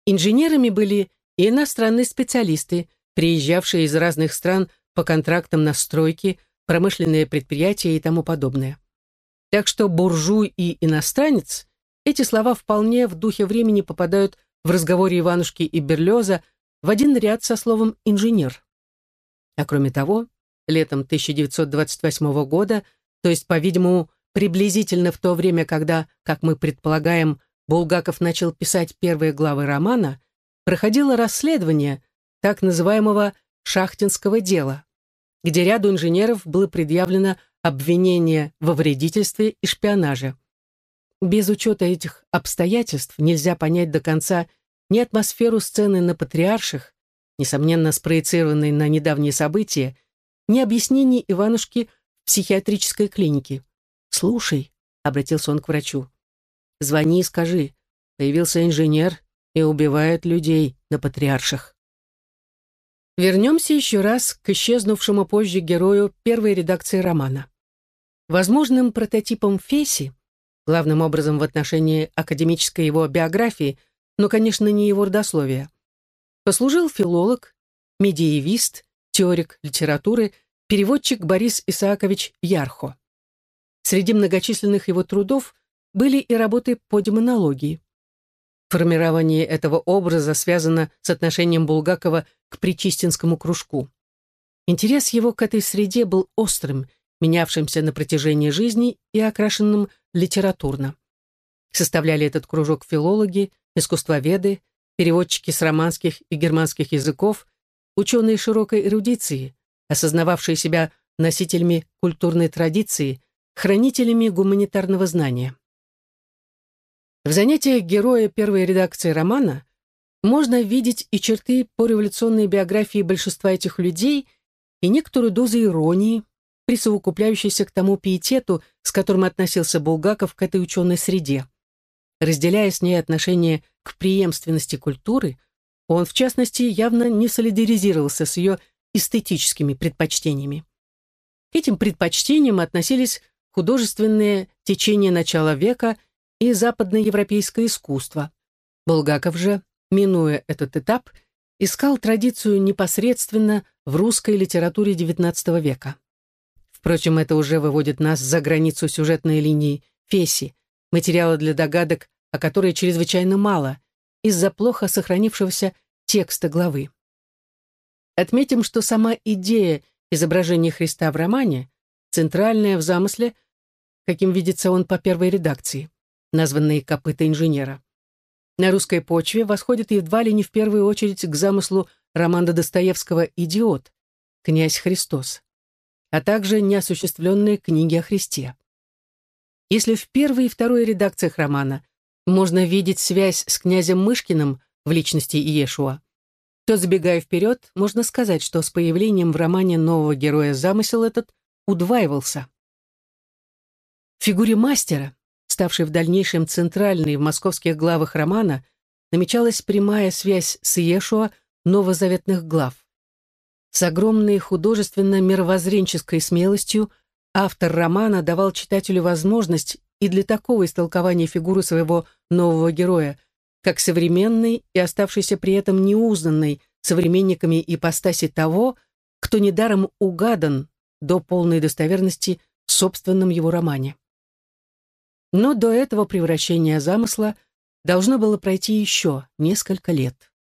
Инженерами были и иностранные специалисты, приезжавшие из разных стран по контрактам на стройки, промышленные предприятия и тому подобное. Так что буржуй и иностранец – эти слова вполне в духе времени попадают в разговоре Иванушки и Берлеза в один ряд со словом «инженер». А кроме того, летом 1928 года, то есть, по-видимому, приблизительно в то время, когда, как мы предполагаем, Булгаков начал писать первые главы романа, проходило расследование так называемого «шахтинского дела», где ряду инженеров было предъявлено обвинение во вредительстве и шпионаже. Без учета этих обстоятельств нельзя понять до конца ни атмосферу сцены на Патриарших, несомненно спроецированной на недавние события, ни объяснений Иванушки психиатрической клинике. «Слушай», — обратился он к врачу, — «звони и скажи, появился инженер и убивает людей на Патриарших». Вернемся еще раз к исчезнувшему позже герою первой редакции романа. Возможным прототипом Феси, главным образом в отношении академической его биографии, но, конечно, не его родословия, послужил филолог, медиевист, теорик литературы, переводчик Борис Исаакович Ярхо. Среди многочисленных его трудов были и работы по демонологии. Формирование этого образа связано с отношением Булгакова к Причистинскому кружку. Интерес его к этой среде был острым – менявшимся на протяжении жизни и окрашенным литературно. Составляли этот кружок филологи, искусствоведы, переводчики с романских и германских языков, ученые широкой эрудиции, осознававшие себя носителями культурной традиции, хранителями гуманитарного знания. В занятиях героя первой редакции романа можно видеть и черты по революционной биографии большинства этих людей и некоторую дозу иронии, присовокупляющийся к тому пиетету, с которым относился Булгаков к этой ученой среде. разделяя с ней отношение к преемственности культуры, он, в частности, явно не солидаризировался с ее эстетическими предпочтениями. К этим предпочтениям относились художественные течения начала века и западноевропейское искусство. Булгаков же, минуя этот этап, искал традицию непосредственно в русской литературе XIX века. Впрочем, это уже выводит нас за границу сюжетной линии Феси, материала для догадок, о которой чрезвычайно мало, из-за плохо сохранившегося текста главы. Отметим, что сама идея изображения Христа в романе центральная в замысле, каким видится он по первой редакции, названной «Копыта инженера». На русской почве восходит едва ли не в первую очередь к замыслу романа Достоевского «Идиот», «Князь Христос», а также неосуществленные книги о Христе. Если в первой и второй редакциях романа можно видеть связь с князем Мышкиным в личности Иешуа, то, забегая вперед, можно сказать, что с появлением в романе нового героя замысел этот удваивался. В фигуре мастера, ставшей в дальнейшем центральной в московских главах романа, намечалась прямая связь с Иешуа новозаветных глав. С огромной художественно-мировоззренческой смелостью автор романа давал читателю возможность и для такого истолкования фигуры своего нового героя – как современный и оставшийся при этом неузнанный современниками ипостаси того, кто недаром угадан до полной достоверности в собственном его романе. Но до этого превращения замысла должно было пройти еще несколько лет.